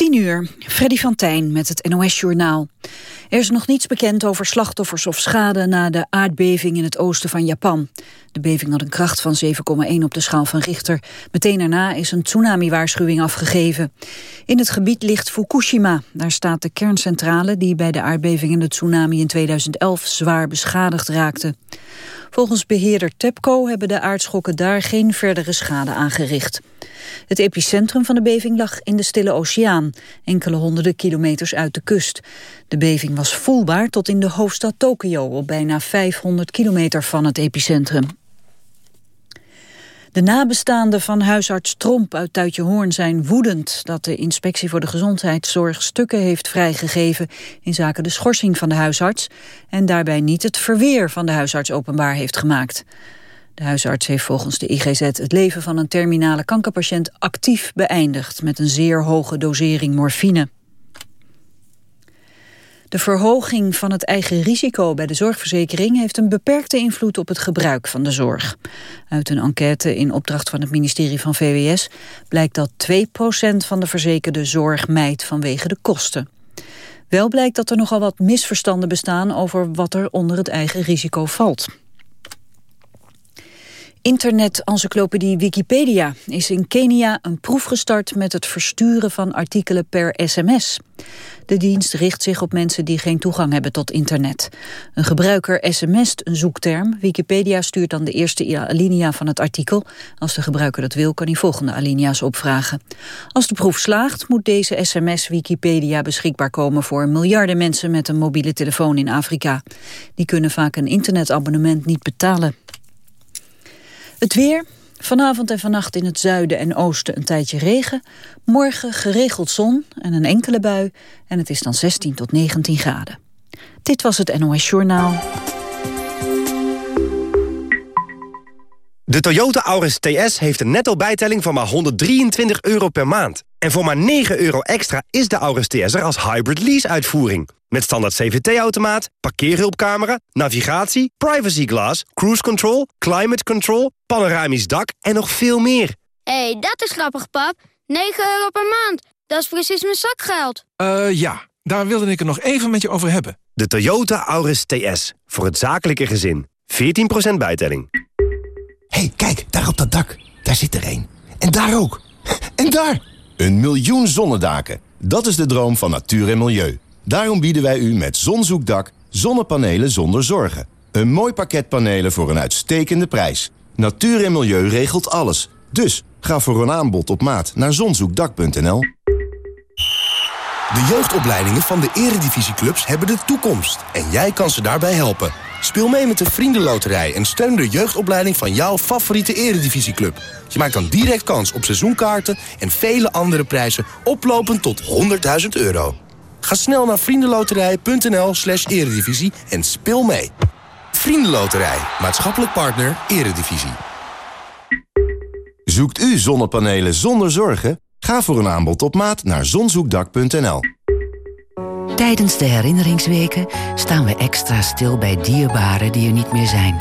10 uur, Freddy van Tijn met het NOS-journaal. Er is nog niets bekend over slachtoffers of schade na de aardbeving in het oosten van Japan. De beving had een kracht van 7,1 op de schaal van Richter. Meteen daarna is een tsunami-waarschuwing afgegeven. In het gebied ligt Fukushima. Daar staat de kerncentrale die bij de aardbeving en de tsunami in 2011 zwaar beschadigd raakte. Volgens beheerder TEPCO hebben de aardschokken daar geen verdere schade aangericht. Het epicentrum van de beving lag in de Stille Oceaan, enkele honderden kilometers uit de kust. De beving was voelbaar tot in de hoofdstad Tokio, op bijna 500 kilometer van het epicentrum. De nabestaanden van huisarts Tromp uit Tuitjehoorn zijn woedend dat de inspectie voor de gezondheidszorg stukken heeft vrijgegeven in zaken de schorsing van de huisarts en daarbij niet het verweer van de huisarts openbaar heeft gemaakt. De huisarts heeft volgens de IGZ het leven van een terminale kankerpatiënt actief beëindigd met een zeer hoge dosering morfine. De verhoging van het eigen risico bij de zorgverzekering heeft een beperkte invloed op het gebruik van de zorg. Uit een enquête in opdracht van het ministerie van VWS blijkt dat 2% van de verzekerde zorg mijt vanwege de kosten. Wel blijkt dat er nogal wat misverstanden bestaan over wat er onder het eigen risico valt. Internet-encyclopedie Wikipedia is in Kenia een proef gestart met het versturen van artikelen per sms. De dienst richt zich op mensen die geen toegang hebben tot internet. Een gebruiker sms't een zoekterm. Wikipedia stuurt dan de eerste alinea van het artikel. Als de gebruiker dat wil, kan hij volgende alinea's opvragen. Als de proef slaagt, moet deze sms Wikipedia beschikbaar komen voor miljarden mensen met een mobiele telefoon in Afrika. Die kunnen vaak een internetabonnement niet betalen. Het weer. Vanavond en vannacht in het zuiden en oosten een tijdje regen. Morgen geregeld zon en een enkele bui. En het is dan 16 tot 19 graden. Dit was het NOS Journaal. De Toyota Auris TS heeft een netto bijtelling van maar 123 euro per maand. En voor maar 9 euro extra is de Auris TS er als hybrid lease-uitvoering. Met standaard CVT-automaat, parkeerhulpcamera, navigatie, privacy glass, cruise control, climate control, panoramisch dak en nog veel meer. Hé, hey, dat is grappig, pap. 9 euro per maand. Dat is precies mijn zakgeld. Eh, uh, ja. Daar wilde ik het nog even met je over hebben. De Toyota Auris TS. Voor het zakelijke gezin. 14% bijtelling. hey, kijk, daar op dat dak. Daar zit er één. En daar ook. En daar! Een miljoen zonnedaken. Dat is de droom van natuur en milieu. Daarom bieden wij u met Zonzoekdak zonnepanelen zonder zorgen. Een mooi pakket panelen voor een uitstekende prijs. Natuur en milieu regelt alles. Dus ga voor een aanbod op maat naar zonzoekdak.nl. De jeugdopleidingen van de eredivisieclubs hebben de toekomst. En jij kan ze daarbij helpen. Speel mee met de Vriendenloterij en steun de jeugdopleiding van jouw favoriete eredivisieclub. Je maakt dan direct kans op seizoenkaarten en vele andere prijzen oplopend tot 100.000 euro. Ga snel naar vriendenloterij.nl slash eredivisie en speel mee. Vriendenloterij, maatschappelijk partner, eredivisie. Zoekt u zonnepanelen zonder zorgen? Ga voor een aanbod op maat naar zonzoekdak.nl. Tijdens de herinneringsweken staan we extra stil bij dierbaren die er niet meer zijn.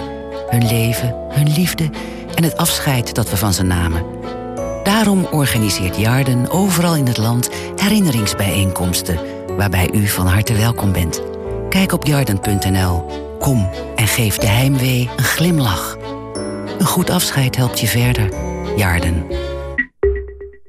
Hun leven, hun liefde en het afscheid dat we van ze namen. Daarom organiseert Jarden overal in het land herinneringsbijeenkomsten... waarbij u van harte welkom bent. Kijk op jarden.nl. Kom en geef de heimwee een glimlach. Een goed afscheid helpt je verder. Jarden.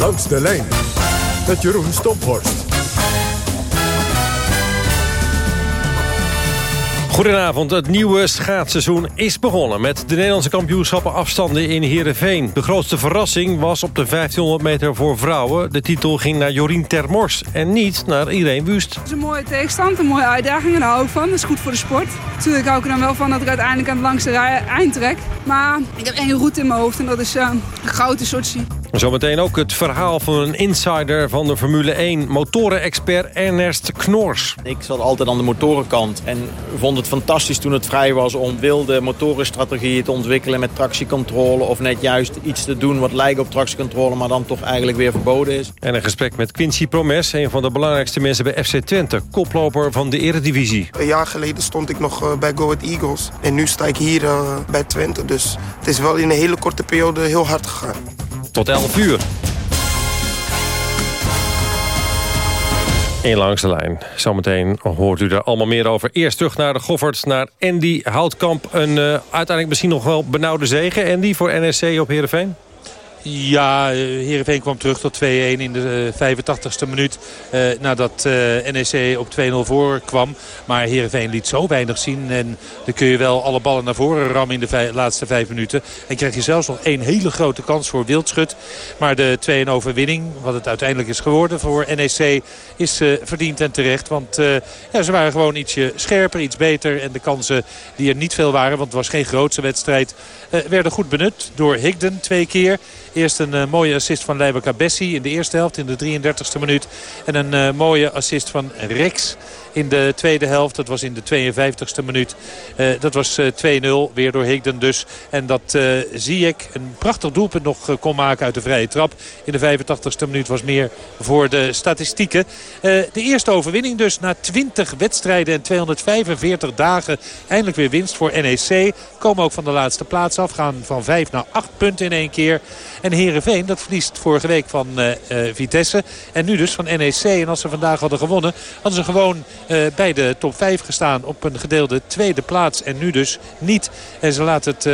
Langs de lijn met Jeroen Stophorst. Goedenavond, het nieuwe schaatsseizoen is begonnen... met de Nederlandse kampioenschappen afstanden in Heerenveen. De grootste verrassing was op de 1500 meter voor vrouwen. De titel ging naar Jorien Termors en niet naar Irene Wust. Het is een mooie tegenstand, een mooie uitdaging en daar hou ik van. Dat is goed voor de sport. Natuurlijk hou ik er dan wel van dat ik uiteindelijk aan het langste eind trek. Maar ik heb één route in mijn hoofd en dat is uh, goud in Sochi. Zometeen ook het verhaal van een insider van de Formule 1... motorenexpert Ernest Knors. Ik zat altijd aan de motorenkant en vond het fantastisch toen het vrij was... om wilde motorenstrategieën te ontwikkelen met tractiecontrole... of net juist iets te doen wat lijkt op tractiecontrole... maar dan toch eigenlijk weer verboden is. En een gesprek met Quincy Promes, een van de belangrijkste mensen bij FC Twente... koploper van de Eredivisie. Een jaar geleden stond ik nog eh, bij Go Ahead Eagles. En nu sta ik hier uh, bij Twente. Dus het is wel in een hele korte periode heel hard gegaan. Tot 11 uur. In langs de lijn. Zometeen hoort u er allemaal meer over. Eerst terug naar de Goffert, naar Andy Houtkamp. Een uh, uiteindelijk misschien nog wel benauwde zegen. Andy, voor NSC op Heerenveen? Ja, Heerenveen kwam terug tot 2-1 in de 85ste minuut. Eh, nadat uh, NEC op 2-0 voor kwam. Maar Heerenveen liet zo weinig zien. En dan kun je wel alle ballen naar voren rammen in de laatste vijf minuten. En krijg je zelfs nog één hele grote kans voor Wildschut. Maar de 2-1 overwinning, wat het uiteindelijk is geworden voor NEC... is uh, verdiend en terecht. Want ja, ze waren gewoon ietsje scherper, iets beter. En de kansen die er niet veel waren, want het was geen grootse wedstrijd... werden goed benut door Higden twee keer... Eerst een uh, mooie assist van Leiber Cabessi in de eerste helft in de 33ste minuut. En een uh, mooie assist van Rex in de tweede helft. Dat was in de 52e minuut. Uh, dat was uh, 2-0, weer door Higden dus. En dat uh, Ziyech een prachtig doelpunt nog kon maken uit de vrije trap. In de 85e minuut was meer voor de statistieken. de eerste overwinning dus na 20 wedstrijden en 245 dagen. Eindelijk weer winst voor NEC. Komen ook van de laatste plaats af. Gaan van 5 naar 8 punten in één keer. En Herenveen dat verliest vorige week van Vitesse. En nu dus van NEC. En als ze vandaag hadden gewonnen, hadden ze gewoon uh, bij de top 5 gestaan op een gedeelde tweede plaats. En nu dus niet. En ze laten het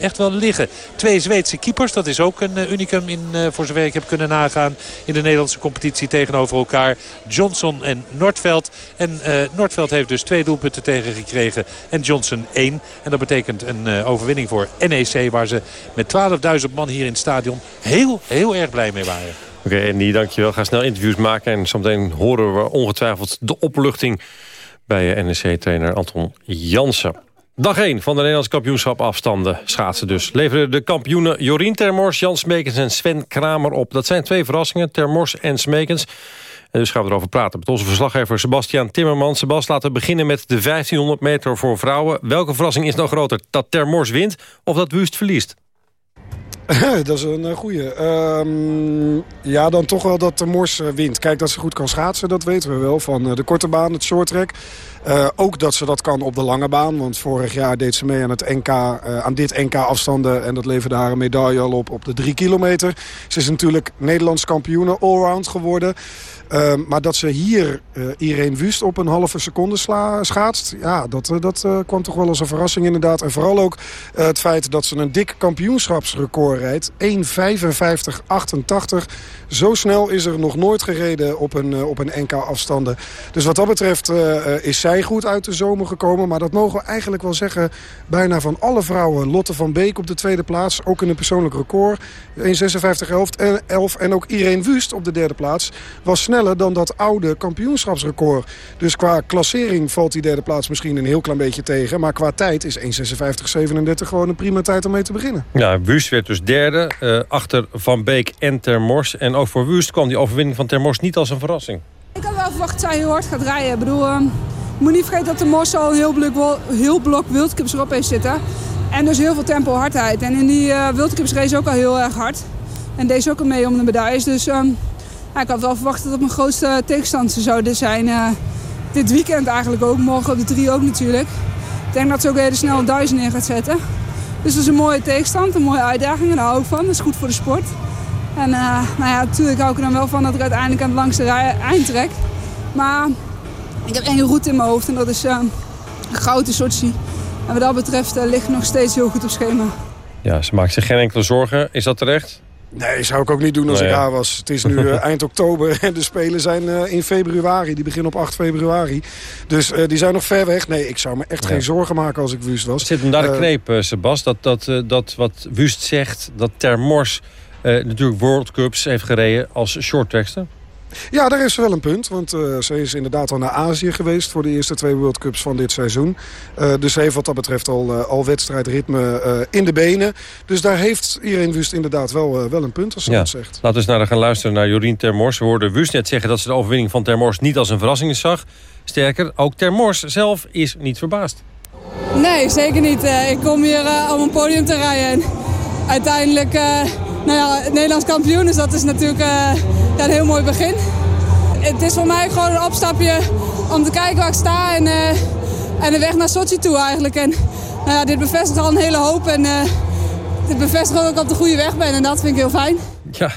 echt wel liggen. Twee Zweedse keepers, dat is ook een unicum in, voor zover ik heb kunnen nagaan in de Nederlandse competitie tegenover elkaar. Johnson en Nordveld. En Nordveld heeft dus twee doelpunten tegengekregen en Johnson één. En dat betekent een overwinning voor NEC waar ze met 12.000 man hier in het stadion heel, heel erg blij mee waren. Oké, okay, Andy, dankjewel. Ga snel interviews maken. En zometeen horen we ongetwijfeld de opluchting... bij NEC-trainer Anton Jansen. Dag 1 van de Nederlandse kampioenschap afstanden. Schaatsen dus. Leveren de kampioenen Jorien Termors, Jan Smekens en Sven Kramer op. Dat zijn twee verrassingen, Termors en Smekens. En dus gaan we erover praten met onze verslaggever Sebastian Timmermans. Sebas, laten we beginnen met de 1500 meter voor vrouwen. Welke verrassing is nou groter? Dat Termors wint of dat Wust verliest? dat is een goede. Um, ja, dan toch wel dat de Mors eh, wint. Kijk, dat ze goed kan schaatsen, dat weten we wel. Van eh, de korte baan, het short track. Ook dat ze dat kan op de lange baan. Want vorig jaar deed ze mee aan, het NK, aan dit NK afstanden. En dat leverde haar een medaille al op op de drie kilometer. Ze is natuurlijk Nederlands kampioene allround geworden. Uh, maar dat ze hier uh, Irene Wust op een halve seconde sla, schaatst... ja, dat, uh, dat kwam toch wel als een verrassing inderdaad. En vooral ook het feit dat ze een dik kampioenschapsrecord rijdt. 1.55.88. Zo snel is er nog nooit gereden op een, op een NK-afstanden. Dus wat dat betreft is zij goed uit de zomer gekomen. Maar dat mogen we eigenlijk wel zeggen bijna van alle vrouwen. Lotte van Beek op de tweede plaats, ook in een persoonlijk record. 1.56.11 en, 11, en ook Irene Wust op de derde plaats was snel dan dat oude kampioenschapsrecord. Dus qua klassering valt die derde plaats misschien een heel klein beetje tegen. Maar qua tijd is 1.56.37 gewoon een prima tijd om mee te beginnen. Ja, Wust werd dus derde. Uh, achter Van Beek en Termors. En ook voor Wust kwam die overwinning van Termors niet als een verrassing. Ik had wel verwacht dat zij heel hard gaat rijden. Ik bedoel, uh, je moet niet vergeten dat Termors al een heel blok, heel blok wildcups erop heeft zitten. En dus heel veel tempo hardheid. En in die uh, wildcups race ook al heel erg hard. En deze ook al mee om de medailles. Dus... Um, ik had wel verwacht dat mijn grootste tegenstander zouden zijn. Uh, dit weekend eigenlijk ook. Morgen op de drie ook natuurlijk. Ik denk dat ze ook hele snel een duizend neer gaat zetten. Dus dat is een mooie tegenstand, een mooie uitdaging. En daar hou ik van. Dat is goed voor de sport. En uh, nou ja, natuurlijk hou ik er dan wel van dat ik uiteindelijk aan het langste eind trek. Maar ik heb één route in mijn hoofd en dat is uh, goud in Sochi. En wat dat betreft ligt nog steeds heel goed op schema. Ja, ze maakt zich geen enkele zorgen. Is dat terecht? Nee, zou ik ook niet doen als ik haar was. Het is nu eh, eind oktober en de Spelen zijn eh, in februari. Die beginnen op 8 februari. Dus eh, die zijn nog ver weg. Nee, ik zou me echt Ja. geen zorgen maken als ik Wust was. Zit hem daar de kneep, Sebas? Dat, dat, dat wat Wust zegt, dat Ter Mors eh, natuurlijk World Cups heeft gereden als shorttrackster? Ja, daar ze wel een punt. Want eh, ze is inderdaad al naar Azië geweest voor de eerste twee World Cups van dit seizoen. Eh, dus ze heeft wat dat betreft al, eh, al wedstrijdritme eh, in de benen. Dus daar heeft Irene Wust inderdaad wel, wel een punt als ze Ja. dat zegt. Laten we eens naar gaan luisteren naar Jorien Termors. We hoorden Wust net zeggen dat ze de overwinning van Termors niet als een verrassing zag. Sterker, ook Termors zelf is niet verbaasd. Nee, zeker niet. Eh, ik kom hier om een podium te rijden. En uiteindelijk, eh, nou ja, Nederlands kampioen. Dus dat is natuurlijk eh, een heel mooi begin. Het is voor mij gewoon een opstapje om te kijken waar ik sta. En, eh, en de weg naar Sochi toe eigenlijk. En nou ja, dit bevestigt al een hele hoop. En eh, dit bevestigt ook dat ik op de goede weg ben. En dat vind ik heel fijn. Ja,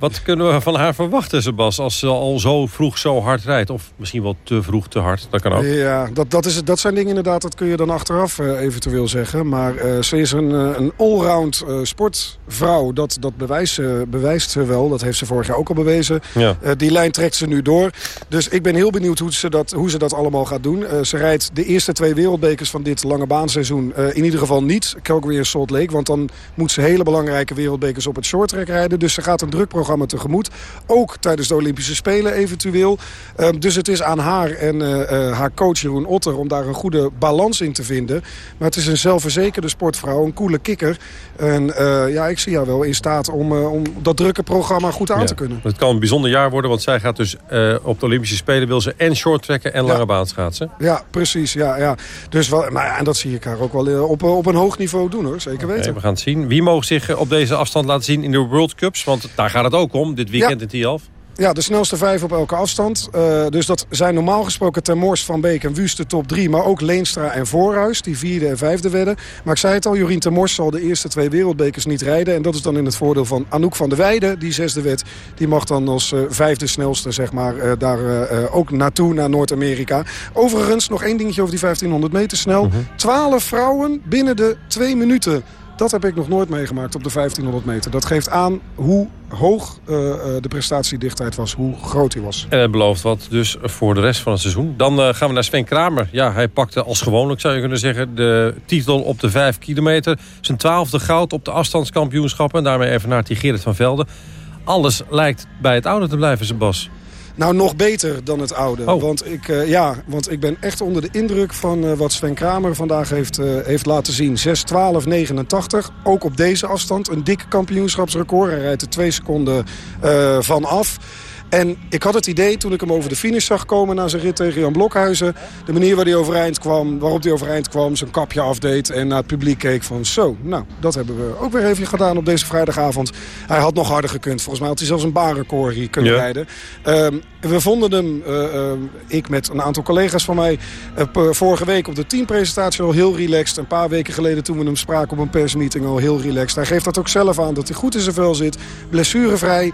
wat kunnen we van haar verwachten, Sebas, als ze al zo vroeg zo hard rijdt? Of misschien wel te vroeg te hard, dat kan ook. Ja, dat, dat, is, dat zijn dingen inderdaad, dat kun je dan achteraf eh, eventueel zeggen. Maar eh, ze is een, eh, een allround sportvrouw. Dat, dat bewijst, ze- bewijst ze wel. Dat heeft ze vorig jaar ook al bewezen. Ja. Die lijn trekt ze nu door. Dus ik ben heel benieuwd hoe ze dat, hoe ze dat allemaal gaat doen. Ze rijdt de eerste twee wereldbekers van dit lange baanseizoen in ieder geval niet. Calgary en Salt Lake. Want dan moet ze hele belangrijke wereldbekers op het shorttrack rijden. Dus ze gaat een druk programma tegemoet. Ook tijdens de Olympische Spelen eventueel. Ehm, dus het is aan haar en eh, eh, haar coach Jeroen Otter om daar een goede balans in te vinden. Maar het is een zelfverzekerde sportvrouw, een coole kikker. En eh, ja, ik zie haar wel in staat om, om dat drukke programma goed aan Ja. te kunnen. Het kan een bijzonder jaar worden, want zij gaat dus op de Olympische Spelen... wil ze en shorttracken en lange baan schaatsen. Ja, precies. Ja, ja. Dus wel, nou ja, en dat zie ik haar ook wel op, op een hoog niveau doen hoor, zeker weten. We gaan het zien. Wie mogen zich op deze afstand laten zien in de World Cups? Want daar gaat het ook om, dit weekend in Tialf. Ja, de snelste vijf op elke afstand. Eh, dus dat zijn normaal gesproken Ter Mors, Van Beek en Wust de top drie. Maar ook Leenstra en Voorhuis, die vierde en vijfde werden. Maar ik zei het al, Jorien Ter Mors zal de eerste twee wereldbekers niet rijden. En dat is dan in het voordeel van Anouk van der Weijden, die zesde werd. Die mag dan als eh, vijfde snelste zeg maar, eh, daar ook naartoe, naar Noord-Amerika. Overigens, nog één dingetje over die 1500 meter snel. Twaalf vrouwen binnen de twee minuten. Dat heb ik nog nooit meegemaakt op de 1500 meter. Dat geeft aan hoe hoog eh, eh, de prestatiedichtheid was, hoe groot hij was. En het belooft wat dus voor de rest van het seizoen. Dan eh, gaan we naar Sven Kramer. Ja, hij pakte als gewoonlijk, zou je kunnen zeggen... de titel op de 5 kilometer. Zijn twaalfde goud op de afstandskampioenschappen. En daarmee even naar Gerrit van Velde. Alles lijkt bij het oude te blijven, Sebas. Nou, nog beter dan het oude. Oh. Want, ik, eh, ja, want ik ben echt onder de indruk van eh, wat Sven Kramer vandaag heeft, eh, heeft laten zien. 6.12.89, ook op deze afstand. Een dik kampioenschapsrecord. Hij rijdt er twee seconden van af. En ik had het idee toen ik hem over de finish zag komen na zijn rit tegen Jan Blokhuizen. De manier waar hij overeind kwam, waarop hij overeind kwam, zijn kapje afdeed en naar het publiek keek van zo. Nou, dat hebben we ook weer even gedaan op deze vrijdagavond. Hij had nog harder gekund. Volgens mij had hij zelfs een baanrecord hier kunnen Ja. rijden. Ehm, we vonden hem, eh, ehm, ik met een aantal collega's van mij, eh, vorige week op de teampresentatie al heel relaxed. Een paar weken geleden toen we hem spraken op een persmeeting al heel relaxed. Hij geeft dat ook zelf aan, dat hij goed in zijn vel zit, blessurevrij.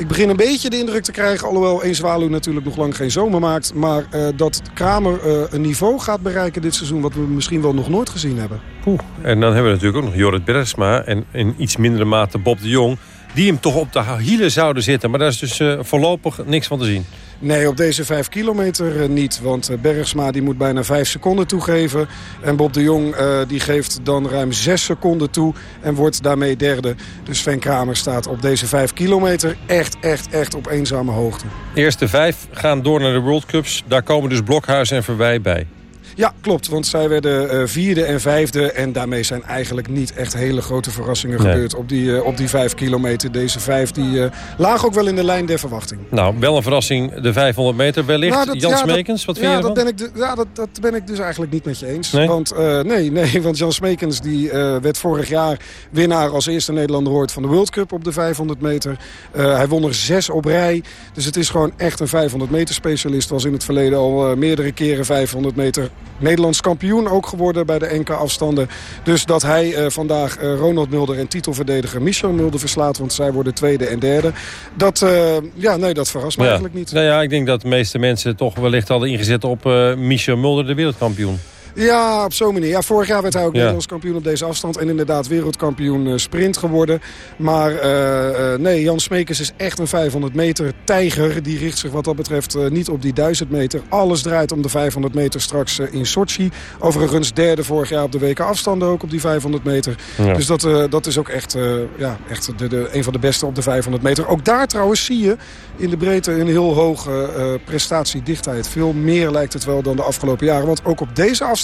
Ik begin een beetje de indruk te krijgen, alhoewel één natuurlijk nog lang geen zomer maakt. Maar eh, dat Kramer eh, een niveau gaat bereiken dit seizoen wat we misschien wel nog nooit gezien hebben. Poeh. En dan hebben we natuurlijk ook nog Jorrit Bergsma... en in iets mindere mate Bob de Jong... die hem toch op de hielen zouden zitten. Maar daar is dus eh, voorlopig niks van te zien. Nee, op deze vijf kilometer eh, niet. Want eh, Bergsma die moet bijna vijf seconden toegeven. En Bob de Jong die geeft dan ruim zes seconden toe. En wordt daarmee derde. Dus Sven Kramer staat op deze vijf kilometer echt, echt, echt op eenzame hoogte. Eerste vijf gaan door naar de World Cups. Daar komen dus Blokhuis en Verwij bij. Ja, klopt. Want zij werden eh, vierde en vijfde. En daarmee zijn eigenlijk niet echt hele grote verrassingen Nee. gebeurd op die, eh, op die vijf kilometer. Deze vijf die eh, lagen ook wel in de lijn der verwachting. Nou, wel een verrassing, de 500 meter. Wellicht Nou, dat- Jan ja, Smekens, wat vind ja, je dat ben ik, de- ja, dat, dat ben ik dus eigenlijk niet met je eens. Nee? Want, nee, nee, want Jan Smekens die, werd vorig jaar winnaar als eerste Nederlander ooit van de World Cup op de 500 meter. Hij won er zes op rij. Dus het is gewoon echt een 500 meter specialist. Was in het verleden al meerdere keren 500 meter Nederlands kampioen ook geworden bij de NK afstanden. Dus dat hij eh, vandaag eh, Ronald Mulder en titelverdediger Michel Mulder verslaat. Want zij worden tweede en derde. Dat, eh, ja, nee, dat verrast me Ja. eigenlijk niet. Nou ja, ik denk dat de meeste mensen toch wellicht hadden ingezet op Michel Mulder, de wereldkampioen. Ja, op zo'n manier. Ja, vorig jaar werd hij ook Ja. Nederlands kampioen op deze afstand. En inderdaad wereldkampioen eh, sprint geworden. Maar eh, eh, nee, Jan Smekers is echt een 500 meter tijger. Die richt zich wat dat betreft niet op die 1000 meter. Alles draait om de 500 meter straks in Sochi. Overigens derde vorig jaar op de weken afstanden ook op die 500 meter. Ja. Dus dat, dat is ook echt, ja, echt de, de, een van de beste op de 500 meter. Ook daar trouwens zie je in de breedte een heel hoge prestatiedichtheid. Veel meer lijkt het wel dan de afgelopen jaren. Want ook op deze afstand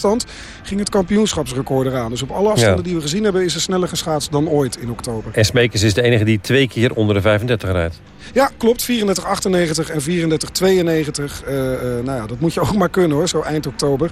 ging het kampioenschapsrecord eraan. Dus op alle afstanden Ja. die we gezien hebben is er sneller geschaatst dan ooit in oktober. En Smekers is de enige die twee keer onder de 35 rijdt. Ja, klopt. 34,98 en 34,92. Eh, eh, nou ja, dat moet je ook maar kunnen hoor, zo eind oktober.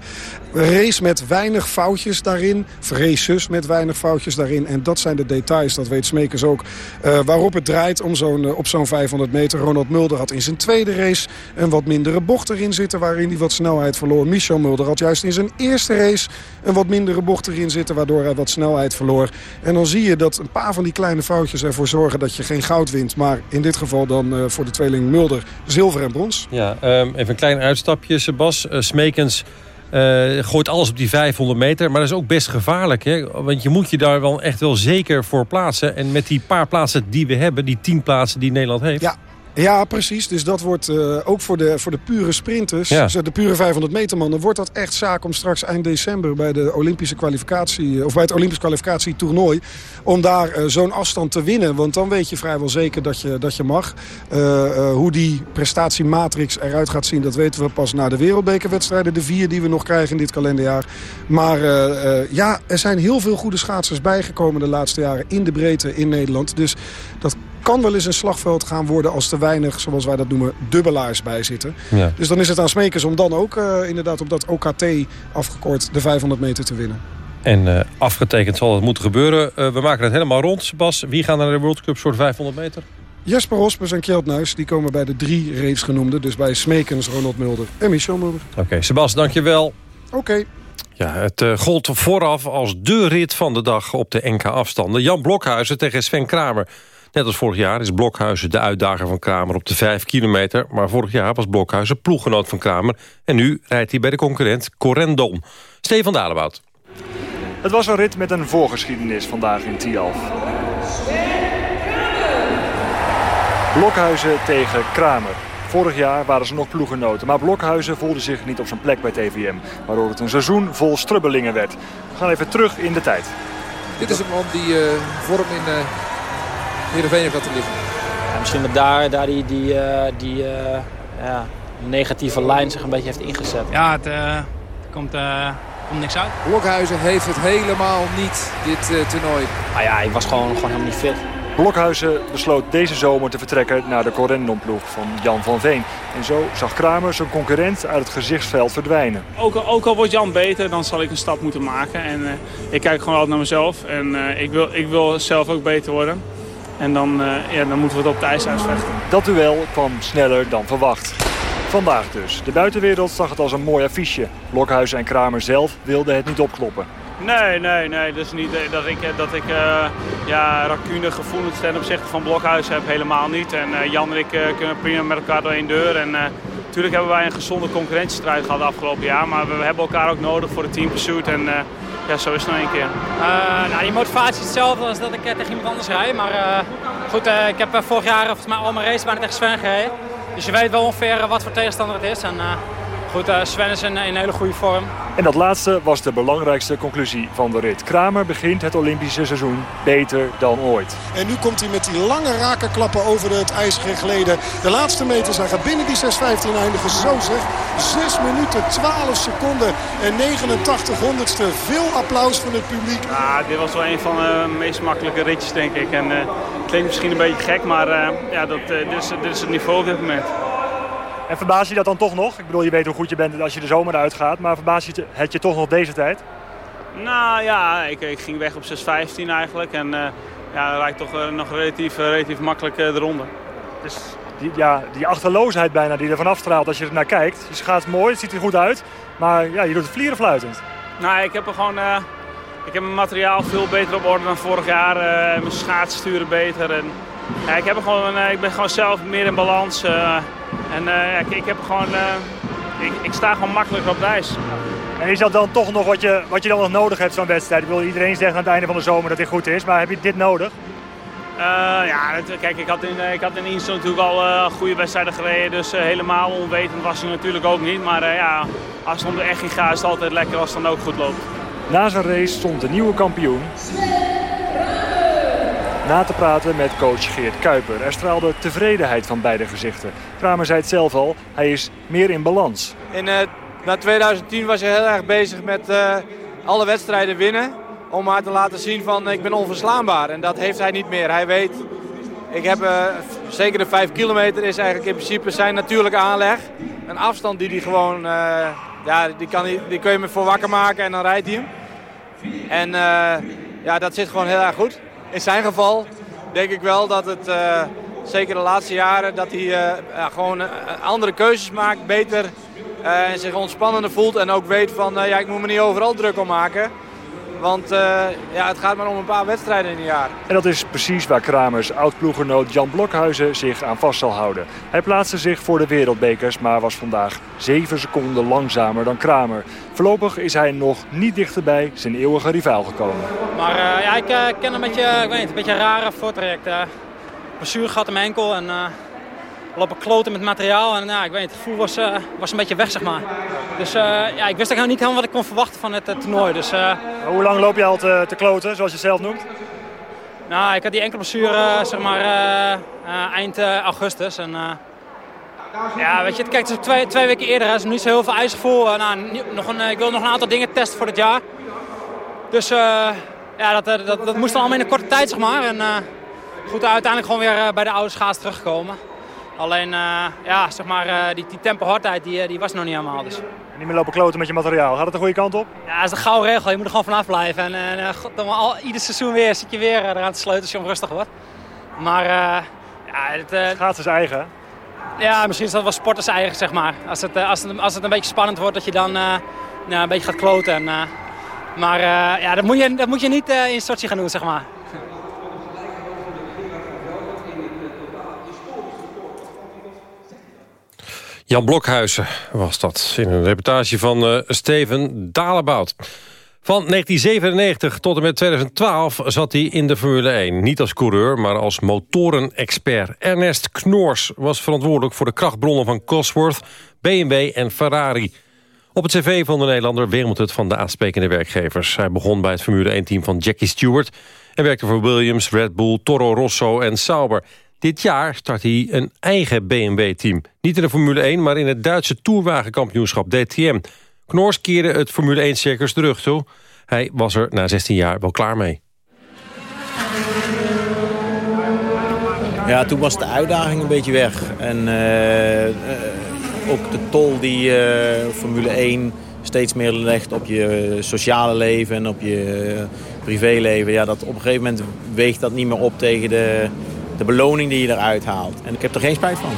Race met weinig foutjes daarin. Races met weinig foutjes daarin. En dat zijn de details, dat weet Smekers ook. eh, waarop het draait om zo'n, op zo'n 500 meter. Ronald Mulder had in zijn tweede race een wat mindere bocht erin zitten... waarin hij wat snelheid verloor. Michel Mulder had juist in zijn eerste race een wat mindere bocht erin zitten... waardoor hij wat snelheid verloor. En dan zie je dat een paar van die kleine foutjes ervoor zorgen... dat je geen goud wint. Maar in dit geval dan eh, voor de tweeling Mulder zilver en brons. Ja, ehm, even een klein uitstapje, Sebas. Eh, Smekens eh, gooit alles op die 500 meter. Maar dat is ook best gevaarlijk. Hè? Want je moet je daar wel echt wel zeker voor plaatsen. En met die paar plaatsen die we hebben, die 10 plaatsen die Nederland heeft... Ja. Ja, precies. Dus dat wordt eh, ook voor de, voor de pure sprinters, Ja. de pure 500 meter mannen, wordt dat echt zaak om straks eind december bij de Olympische kwalificatie, eh, of bij het Olympisch kwalificatietoernooi, om daar eh, zo'n afstand te winnen. Want dan weet je vrijwel zeker dat je, dat je mag. Hoe die prestatiematrix eruit gaat zien, dat weten we pas na de wereldbekerwedstrijden. De vier die we nog krijgen in dit kalenderjaar. Maar ja, er zijn heel veel goede schaatsers bijgekomen de laatste jaren in de breedte in Nederland. Dus dat kan wel eens een slagveld gaan worden als te weinig, zoals wij dat noemen, dubbelaars bij zitten. Ja. Dus dan is het aan Smekers om dan ook eh, inderdaad op dat OKT afgekort de 500 meter te winnen. En eh, afgetekend zal het moeten gebeuren. Eh, we maken het helemaal rond, Sebas. Wie gaan naar de World Cup soort 500 meter? Jesper Hospers en Kjeld Nuis die komen bij de drie reeds genoemde. Dus bij Smekens, Ronald Mulder en Michel Mulder. Oké, Sebas, dankjewel. Oké. Ja, het gold vooraf als de rit van de dag op de NK-afstanden. Jan Blokhuizen tegen Sven Kramer. Net als vorig jaar is Blokhuizen de uitdager van Kramer op de 5 kilometer. Maar vorig jaar was Blokhuizen ploeggenoot van Kramer. En nu rijdt hij bij de concurrent Corendon. Stefan Dalebout. Het was een rit met een voorgeschiedenis vandaag in Tialf. Blokhuizen tegen Kramer. Vorig jaar waren ze nog ploegenoten, maar Blokhuizen voelde zich niet op zijn plek bij TVM. Waardoor het een seizoen vol strubbelingen werd. We gaan even terug in de tijd. Dit is een man die eh, vorm in uh, Heerenveen heeft laten liggen. Ja, misschien dat daar, daar die, die, uh, die uh, ja, negatieve lijn zich een beetje heeft ingezet. Ja, het uh, komt, komt niks uit. Blokhuizen heeft het helemaal niet, dit uh, toernooi. Ah ja, hij was gewoon, gewoon helemaal niet fit. Blokhuizen besloot deze zomer te vertrekken naar de Corendon-ploeg van Jan van Veen. En zo zag Kramer zijn concurrent uit het gezichtsveld verdwijnen. Ook, ook al wordt Jan beter, dan zal ik een stap moeten maken. En uh, ik kijk gewoon altijd naar mezelf. En uh, ik, wil, ik wil zelf ook beter worden. En dan, uh, ja, dan moeten we het op het ijs uitvechten. Dat duel kwam sneller dan verwacht. Vandaag dus. De buitenwereld zag het als een mooi affiche. Blokhuizen en Kramer zelf wilden het niet opkloppen. Nee, nee, nee. Dus niet dat ik, dat ik uh, ja, racune gevoelens ten opzichte van Blokhuis heb. Helemaal niet. En uh, Jan en ik uh, kunnen prima met elkaar door één deur. En natuurlijk hebben wij een gezonde concurrentiestrijd gehad afgelopen jaar. Maar we, hebben elkaar ook nodig voor de team pursuit. En ja, zo is het nog één keer. nou, die motivatie is hetzelfde als dat ik tegen iemand anders rijd. Maar goed, ik heb vorig jaar volgens mij al mijn race bijna tegen Sven gereden. Dus je weet wel ongeveer wat voor tegenstander het is. En, Goed, uh, Sven is in, in hele goede vorm. En dat laatste was de belangrijkste conclusie van de rit. Kramer begint het Olympische seizoen beter dan ooit. En nu komt hij met die lange rakenklappen over het ijs gegleden. De laatste meters, hij gaat binnen die 6.15 eindigen. Zo zeg, 6 minuten 12 seconden en 89 honderdste. Veel applaus van het publiek. Ja, dit was wel een van de meest makkelijke ritjes, denk ik. En uh, klinkt misschien een beetje gek, maar uh, ja, dat, uh, dit, is, dit is het niveau op dit moment. En verbaas je dat dan toch nog? Ik bedoel, je weet hoe goed je bent als je de zomer uitgaat. Maar verbaas je het je toch nog deze tijd? Nou ja, ik, ik ging weg op 6.15 eigenlijk. En uh, ja, dan rijdt toch uh, nog relatief, uh, relatief makkelijk de ronde. Dus die, ja, die achterloosheid bijna die er vanaf straalt als je er naar kijkt. Dus gaat mooi, het ziet er goed uit. Maar ja, je doet het vlieren fluitend. Nou, ik heb er gewoon... ik heb mijn materiaal veel beter op orde dan vorig jaar. mijn schaatssturen beter. En, ja, ik, heb gewoon, ik ben gewoon zelf meer in balans. En uh, ik, ik, heb gewoon, ik, ik, sta gewoon makkelijker op het ijs. En is dat dan toch nog wat je, wat je dan nog nodig hebt, zo'n wedstrijd? Ik wil iedereen zeggen aan het einde van de zomer dat dit goed is, maar heb je dit nodig? Uh, ja, kijk, ik had in, ik had in Insta natuurlijk al uh, goede wedstrijden gereden. Dus uh, helemaal onwetend was hij natuurlijk ook niet. Maar ja, als het om de echt ging gaat, is het altijd lekker als het dan ook goed loopt. Na zijn race stond de nieuwe kampioen na te praten met coach Geert Kuiper. Er straalde tevredenheid van beide gezichten. Kramer zei het zelf al, hij is meer in balans. In, na 2010 was hij heel erg bezig met alle wedstrijden winnen om maar te laten zien van ik ben onverslaanbaar. En dat heeft hij niet meer. Hij weet, ik heb uh, zeker de 5 kilometer is eigenlijk in principe zijn natuurlijke aanleg. Een afstand die hij gewoon, ja, die, kan, die kun je me voor wakker maken en dan rijdt hij hem. En ja, dat zit gewoon heel erg goed. In zijn geval denk ik wel dat het, zeker de laatste jaren, dat hij ja, gewoon andere keuzes maakt, beter en zich ontspannender voelt. En ook weet van, ja, ik moet me niet overal druk om maken. Want uh, ja, het gaat maar om een paar wedstrijden in een jaar. En dat is precies waar Kramers oud-ploeggenoot Jan Blokhuizen zich aan vast zal houden. Hij plaatste zich voor de wereldbekers, maar was vandaag 7 seconden langzamer dan Kramer. Voorlopig is hij nog niet dichterbij zijn eeuwige rivaal gekomen. Maar uh, ja, ik uh, ken een beetje, ik weet niet, een beetje een rare voortraject. Uh, blessure gehad in mijn enkel en lopen kloten met materiaal. En ja, ik weet het gevoel was, uh, was een beetje weg, zeg maar. Dus uh, ja, ik wist eigenlijk niet helemaal wat ik kon verwachten van het uh, toernooi. Dus, Hoe lang loop je al te, te, kloten, zoals je het zelf noemt? Nou, ik had die enkele blessure, zeg maar, eind augustus. En, ja, weet je, kijk, het is twee, twee weken eerder, er is niet zo heel veel ijsgevoel. nou, nog een, ik wil nog een aantal dingen testen voor het jaar. Dus ja, dat, dat, dat, moest allemaal in een korte tijd, zeg maar. En goed, uiteindelijk gewoon weer bij de oude schaats teruggekomen. Alleen, uh, ja, zeg maar, uh, die, die tempo-hardheid die, die was nog niet helemaal. Dus. En niet meer lopen kloten met je materiaal. Gaat het de goede kant op? Ja, dat is een gouden regel. Je moet er gewoon vanaf blijven. En, en dan al, ieder seizoen weer zit je weer eraan te sleutelen als je onrustig wordt. Maar ja, het... Gaat is eigen, Ja, misschien is dat wel sporters eigen, zeg maar. Als het, als het, als het een beetje spannend wordt, dat je dan een beetje gaat kloten. En, maar ja, dat moet je, dat moet je niet in Sochi gaan doen, zeg maar. Jan Blokhuizen was dat in een reportage van uh, Steven Dalebout. Van 1997 tot en met 2012 zat hij in de Formule 1. Niet als coureur, maar als motorenexpert. Ernest Knoors was verantwoordelijk voor de krachtbronnen van Cosworth, BMW en Ferrari. Op het cv van de Nederlander wemelt het van de aansprekende werkgevers. Hij begon bij het Formule 1-team van Jackie Stewart... en werkte voor Williams, Red Bull, Toro Rosso en Sauber. Dit jaar start hij een eigen BMW-team. Niet in de Formule 1, maar in het Duitse toerwagenkampioenschap DTM. Knoors keerde het Formule 1-circus terug toe. Hij was er na 16 jaar wel klaar mee. Ja, toen was de uitdaging een beetje weg. En uh, uh, ook de tol die uh, Formule 1 steeds meer legt op je sociale leven en op je privéleven. Ja, dat op een gegeven moment weegt dat niet meer op tegen de, de beloning die je eruit haalt. En ik heb er geen spijt van.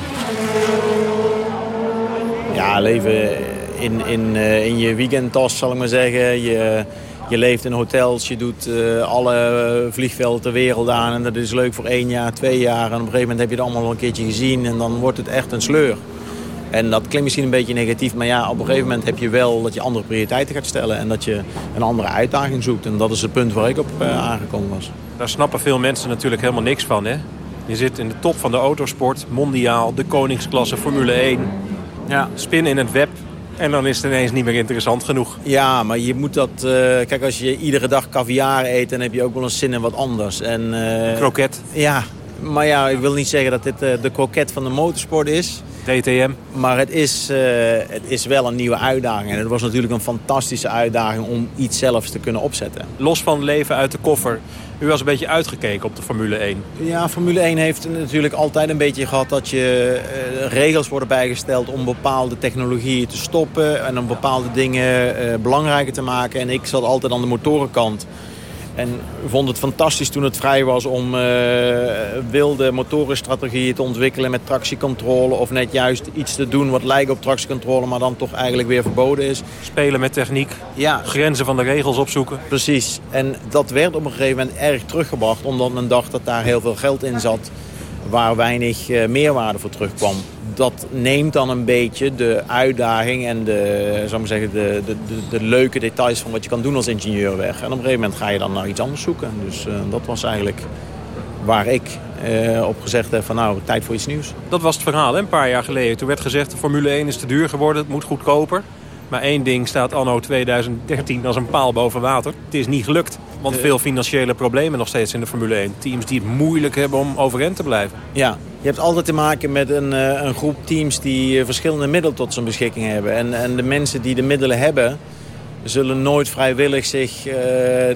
Ja, leven in, in, eh, in je weekendtas zal ik maar zeggen. Je, je leeft in hotels, je doet uh, alle vliegvelden ter wereld aan. En dat is leuk voor één jaar, twee jaar. En op een gegeven moment heb je het allemaal wel een keertje gezien. En dan wordt het echt een sleur. En dat klinkt misschien een beetje negatief. Maar ja, op een gegeven moment heb je wel dat je andere prioriteiten gaat stellen. En dat je een andere uitdaging zoekt. En dat is het punt waar ik op uh, aangekomen was. Daar snappen veel mensen natuurlijk helemaal niks van, hè? Je zit in de top van de autosport, mondiaal, de koningsklasse, Formule 1. Ja. Spin in het web. En dan is het ineens niet meer interessant genoeg. Ja, maar je moet dat... Uh, kijk, als je iedere dag caviar eet... dan heb je ook wel een zin in wat anders. En, uh, kroket. Ja, maar ja, ik wil niet zeggen dat dit uh, de kroket van de motorsport is. DTM. Maar het is, het is wel een nieuwe uitdaging. En het was natuurlijk een fantastische uitdaging om iets zelfs te kunnen opzetten. Los van leven uit de koffer u was een beetje uitgekeken op de Formule 1. Ja, Formule 1 heeft natuurlijk altijd een beetje gehad dat je uh, regels worden bijgesteld om bepaalde technologieën te stoppen en om bepaalde dingen uh, belangrijker te maken. En ik zat altijd aan de motorenkant. En vond het fantastisch toen het vrij was om uh, wilde motorenstrategieën te ontwikkelen met tractiecontrole. Of net juist iets te doen wat lijkt op tractiecontrole, maar dan toch eigenlijk weer verboden is. Spelen met techniek, ja. grenzen van de regels opzoeken. Precies. En dat werd op een gegeven moment erg teruggebracht, omdat men dacht dat daar heel veel geld in zat waar weinig uh, meerwaarde voor terugkwam. dat neemt dan een beetje de uitdaging en de, zou maar zeggen, de, de, de, leuke details van wat je kan doen als ingenieur weg. En op een gegeven moment ga je dan naar iets anders zoeken. Dus uh, dat was eigenlijk waar ik uh, op gezegd heb van nou, tijd voor iets nieuws. Dat was het verhaal een paar jaar geleden. Toen werd gezegd de Formule 1 is te duur geworden, het moet goedkoper. Maar één ding staat anno 2013 als een paal boven water. Het is niet gelukt. Want veel financiële problemen nog steeds in de Formule 1. Teams die het moeilijk hebben om overeind te blijven. Ja, je hebt altijd te maken met een, een groep teams die verschillende middelen tot zijn beschikking hebben. En, en de mensen die de middelen hebben, zullen nooit vrijwillig zich uh,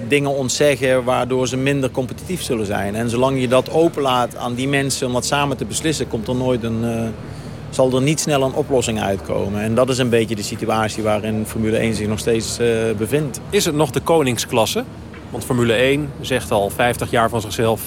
dingen ontzeggen waardoor ze minder competitief zullen zijn. En zolang je dat openlaat aan die mensen om dat samen te beslissen, komt er nooit een, uh, zal er niet snel een oplossing uitkomen. En dat is een beetje de situatie waarin Formule 1 zich nog steeds uh, bevindt. Is het nog de koningsklasse? Want Formule 1 zegt al 50 jaar van zichzelf...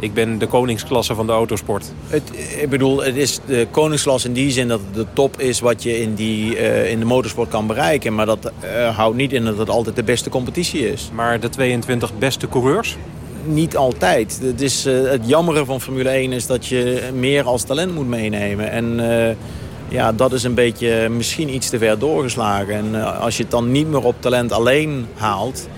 Ik ben de koningsklasse van de autosport. Het, ik bedoel, het is de koningsklasse in die zin dat het de top is wat je in, die, uh, in de motorsport kan bereiken. Maar dat uh, houdt niet in dat het altijd de beste competitie is. Maar de 22 beste coureurs? Niet altijd. Het, is, uh, het jammere van Formule 1 is dat je meer als talent moet meenemen. En ja, dat is een beetje misschien iets te ver doorgeslagen. En als je het dan niet meer op talent alleen haalt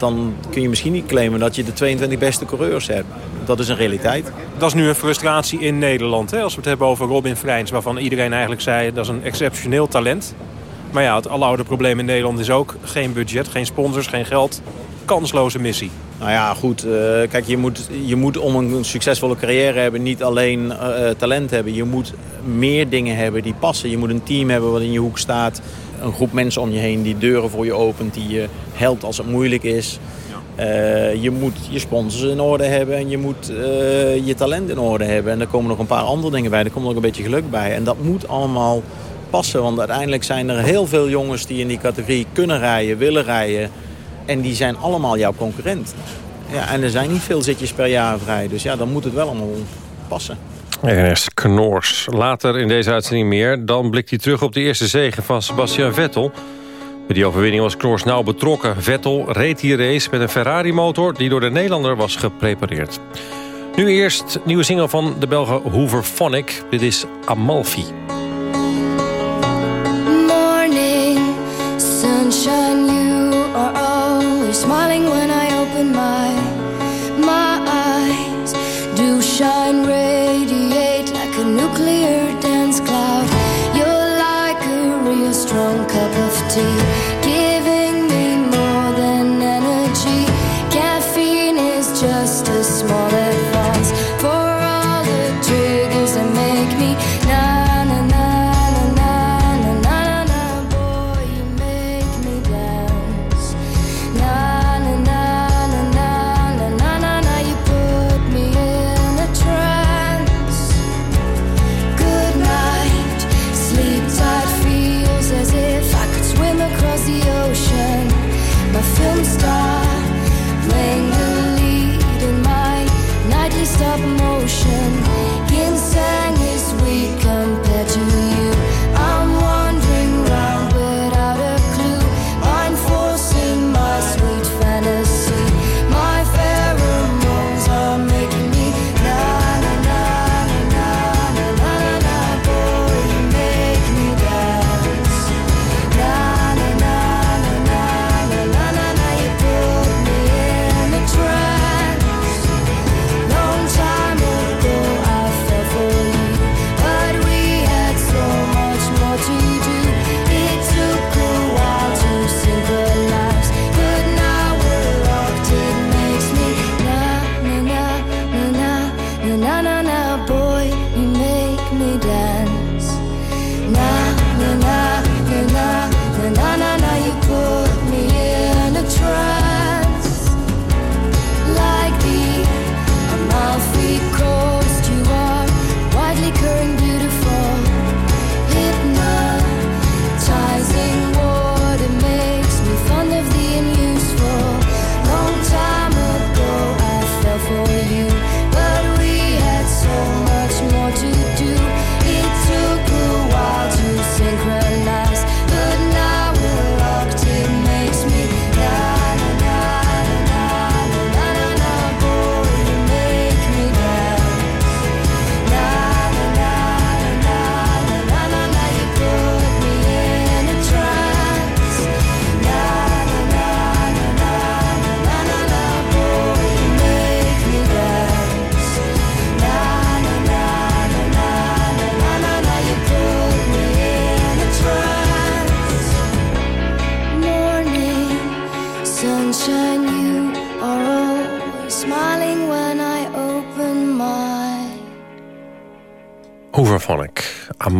dan kun je misschien niet claimen dat je de 22 beste coureurs hebt. Dat is een realiteit. Dat is nu een frustratie in Nederland. Hè? Als we het hebben over Robin Freins, waarvan iedereen eigenlijk zei... dat is een exceptioneel talent. Maar ja, het aloude probleem in Nederland is ook geen budget, geen sponsors, geen geld. Kansloze missie. Nou ja, goed. Uh, kijk, je moet, je moet om een succesvolle carrière hebben niet alleen uh, talent hebben. Je moet meer dingen hebben die passen. Je moet een team hebben wat in je hoek staat een groep mensen om je heen die deuren voor je opent, die je helpt als het moeilijk is. Uh, je moet je sponsors in orde hebben en je moet uh, je talent in orde hebben. En er komen nog een paar andere dingen bij, er komt nog een beetje geluk bij. En dat moet allemaal passen, want uiteindelijk zijn er heel veel jongens die in die categorie kunnen rijden, willen rijden. En die zijn allemaal jouw concurrent. Ja, en er zijn niet veel zitjes per jaar vrij, dus ja, dan moet het wel allemaal passen. Ernest Knoors. Later in deze uitzending meer. Dan blikt hij terug op de eerste zegen van Sebastian Vettel. Bij die overwinning was Knoors nauw betrokken. Vettel reed die race met een Ferrari-motor... die door de Nederlander was geprepareerd. Nu eerst nieuwe single van de Belgen Hoover Phonic. Dit is Amalfi. Morning, sunshine, you are always smiling when I open my,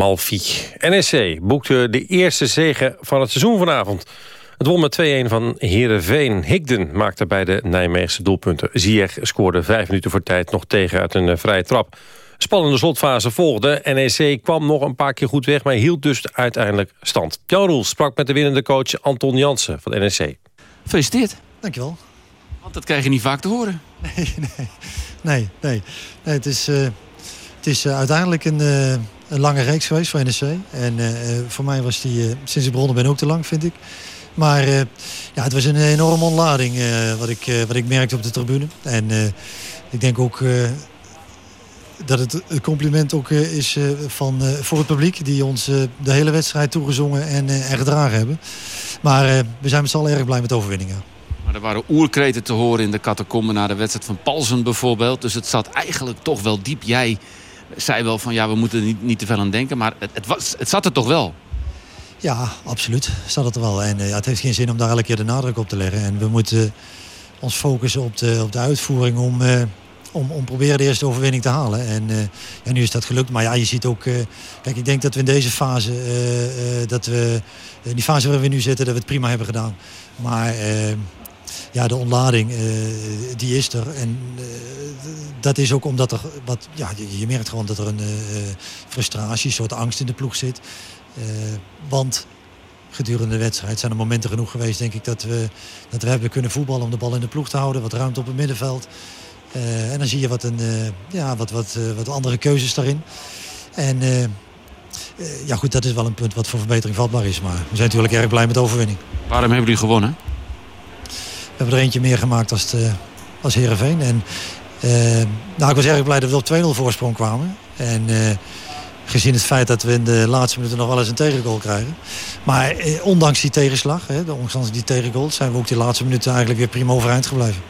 Hooverphonic, Amalfi. NEC boekte de eerste zege van het seizoen vanavond. Het won met 2-1 van Heerenveen. Higden maakte bij de Nijmeegse doelpunten. Ziyech scoorde vijf minuten voor tijd nog tegen uit een eh, vrije trap. Spannende slotfase volgde. NEC kwam nog een paar keer goed weg, maar hield dus uiteindelijk stand. Jan Roel sprak met de winnende coach Anton Jansen van NEC. Gefeliciteerd. Dankjewel. Want dat krijg je niet vaak te horen. Nee, nee, nee. nee. nee het is, uh, het is uh, uiteindelijk een, uh, een, lange reeks geweest voor NEC. En voor mij was die sinds ik begonnen ben ook te lang, vind ik. Maar ja, het was een enorme ontlading wat, ik, wat ik merkte op de tribune. En ik denk ook dat het een compliment ook is van, voor het publiek... die ons de hele wedstrijd toegezongen en, en gedragen hebben. Maar we zijn met z'n allen erg blij met de overwinning. Ja. Maar er waren oerkreten te horen in de catacomben na de wedstrijd van Palsen bijvoorbeeld. Dus het zat eigenlijk toch wel diep. Jij zei wel van ja, we moeten er niet, niet te veel aan denken. Maar het, het, was, het zat er toch wel? Ja, absoluut. Zat het er wel. En ja, het heeft geen zin om daar elke keer de nadruk op te leggen. En we moeten ons focussen op de, op de uitvoering om, uh, om, om proberen de eerste overwinning te halen. En ja, nu is dat gelukt. Maar ja, je ziet ook... kijk, ik denk dat we in deze fase... dat we, in die fase waar we nu zitten, dat we het prima hebben gedaan. Maar ja, de ontlading, uh, die is er. En uh, dat is ook omdat er, wat, ja, je, merkt gewoon dat er een uh, frustratie, een soort angst in de ploeg zit. want gedurende de wedstrijd zijn er momenten genoeg geweest, denk ik, dat we, dat we hebben kunnen voetballen om de bal in de ploeg te houden. Wat ruimte op het middenveld. en dan zie je wat, een, ja, wat, wat, wat andere keuzes daarin. En ja goed, dat is wel een punt wat voor verbetering vatbaar is. Maar we zijn natuurlijk erg blij met de overwinning. Waarom hebben jullie gewonnen? We hebben er eentje meer gemaakt als, de, als Heerenveen. En, uh, nou, ik was erg blij dat we op 2-0 voorsprong kwamen. En uh, gezien het feit dat we in de laatste minuten nog wel eens een tegengoal krijgen. Maar eh, ondanks die tegenslag, hè, ondanks die tegengoal... zijn we ook die laatste minuten eigenlijk weer prima overeind gebleven.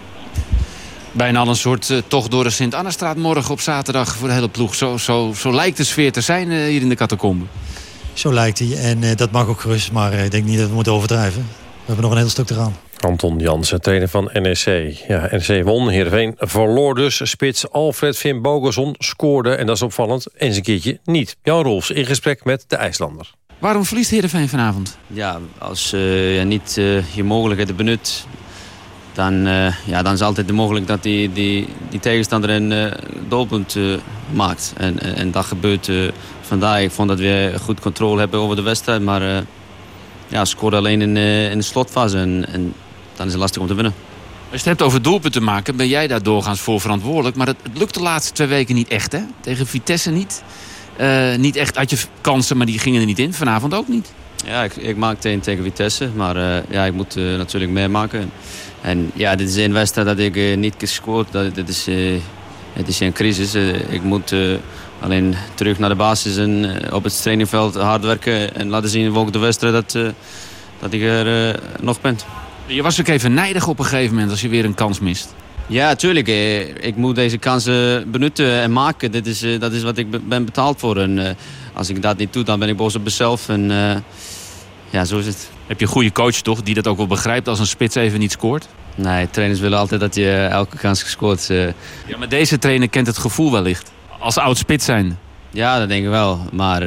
Bijna al een soort tocht door de Sint-Annestraat morgen op zaterdag voor de hele ploeg. Zo, zo, zo lijkt de sfeer te zijn hier in de catacombe. Zo lijkt hij en dat mag ook gerust, maar ik denk niet dat we moeten overdrijven. We hebben nog een heel stuk te gaan. Anton Jansen, trainer van NEC. Ja, NEC won, Heerenveen verloor dus. Spits Alfred Finn Bogerson scoorde, en dat is opvallend, eens een keertje niet. Jan Rolfs in gesprek met de IJslander. Waarom verliest Heerenveen vanavond? Ja, als uh, je niet uh, je mogelijkheden benut... Dan, uh, ja, dan is altijd de mogelijkheid dat die, die, die tegenstander een doelpunt maakt. En, en, dat gebeurt vandaag. Ik vond dat we goed controle hebben over de wedstrijd. Maar ja, scoorde alleen in, in de slotfase. En, en dan is het lastig om te winnen. Als je het hebt over doelpunten maken, ben jij daar doorgaans voor verantwoordelijk. Maar het, het lukt de laatste twee weken niet echt, hè? Tegen Vitesse niet. Uh, niet echt had je kansen, maar die gingen er niet in. Vanavond ook niet. Ja, ik, ik maakte één tegen Vitesse. Maar uh, ja, ik moet uh, natuurlijk meer maken. En ja, dit is een wedstrijd dat ik niet gescoord. Dat, dit is, het is een crisis. ik moet alleen terug naar de basis en op het trainingveld hard werken. En laten zien volgende wedstrijd dat, dat ik er nog ben. Je was ook even nijdig op een gegeven moment als je weer een kans mist. Ja, tuurlijk. Eh, ik moet deze kansen benutten en maken. Dit is, eh, dat is wat ik ben betaald voor. En eh, als ik dat niet doe, dan ben ik boos op mezelf. En ja, zo is het. Heb je een goede coach toch, die dat ook wel begrijpt als een spits even niet scoort? Nee, trainers willen altijd dat je elke kans gescoord. Ja, maar deze trainer kent het gevoel wellicht. Als oud spits zijn. Ja, dat denk ik wel. Maar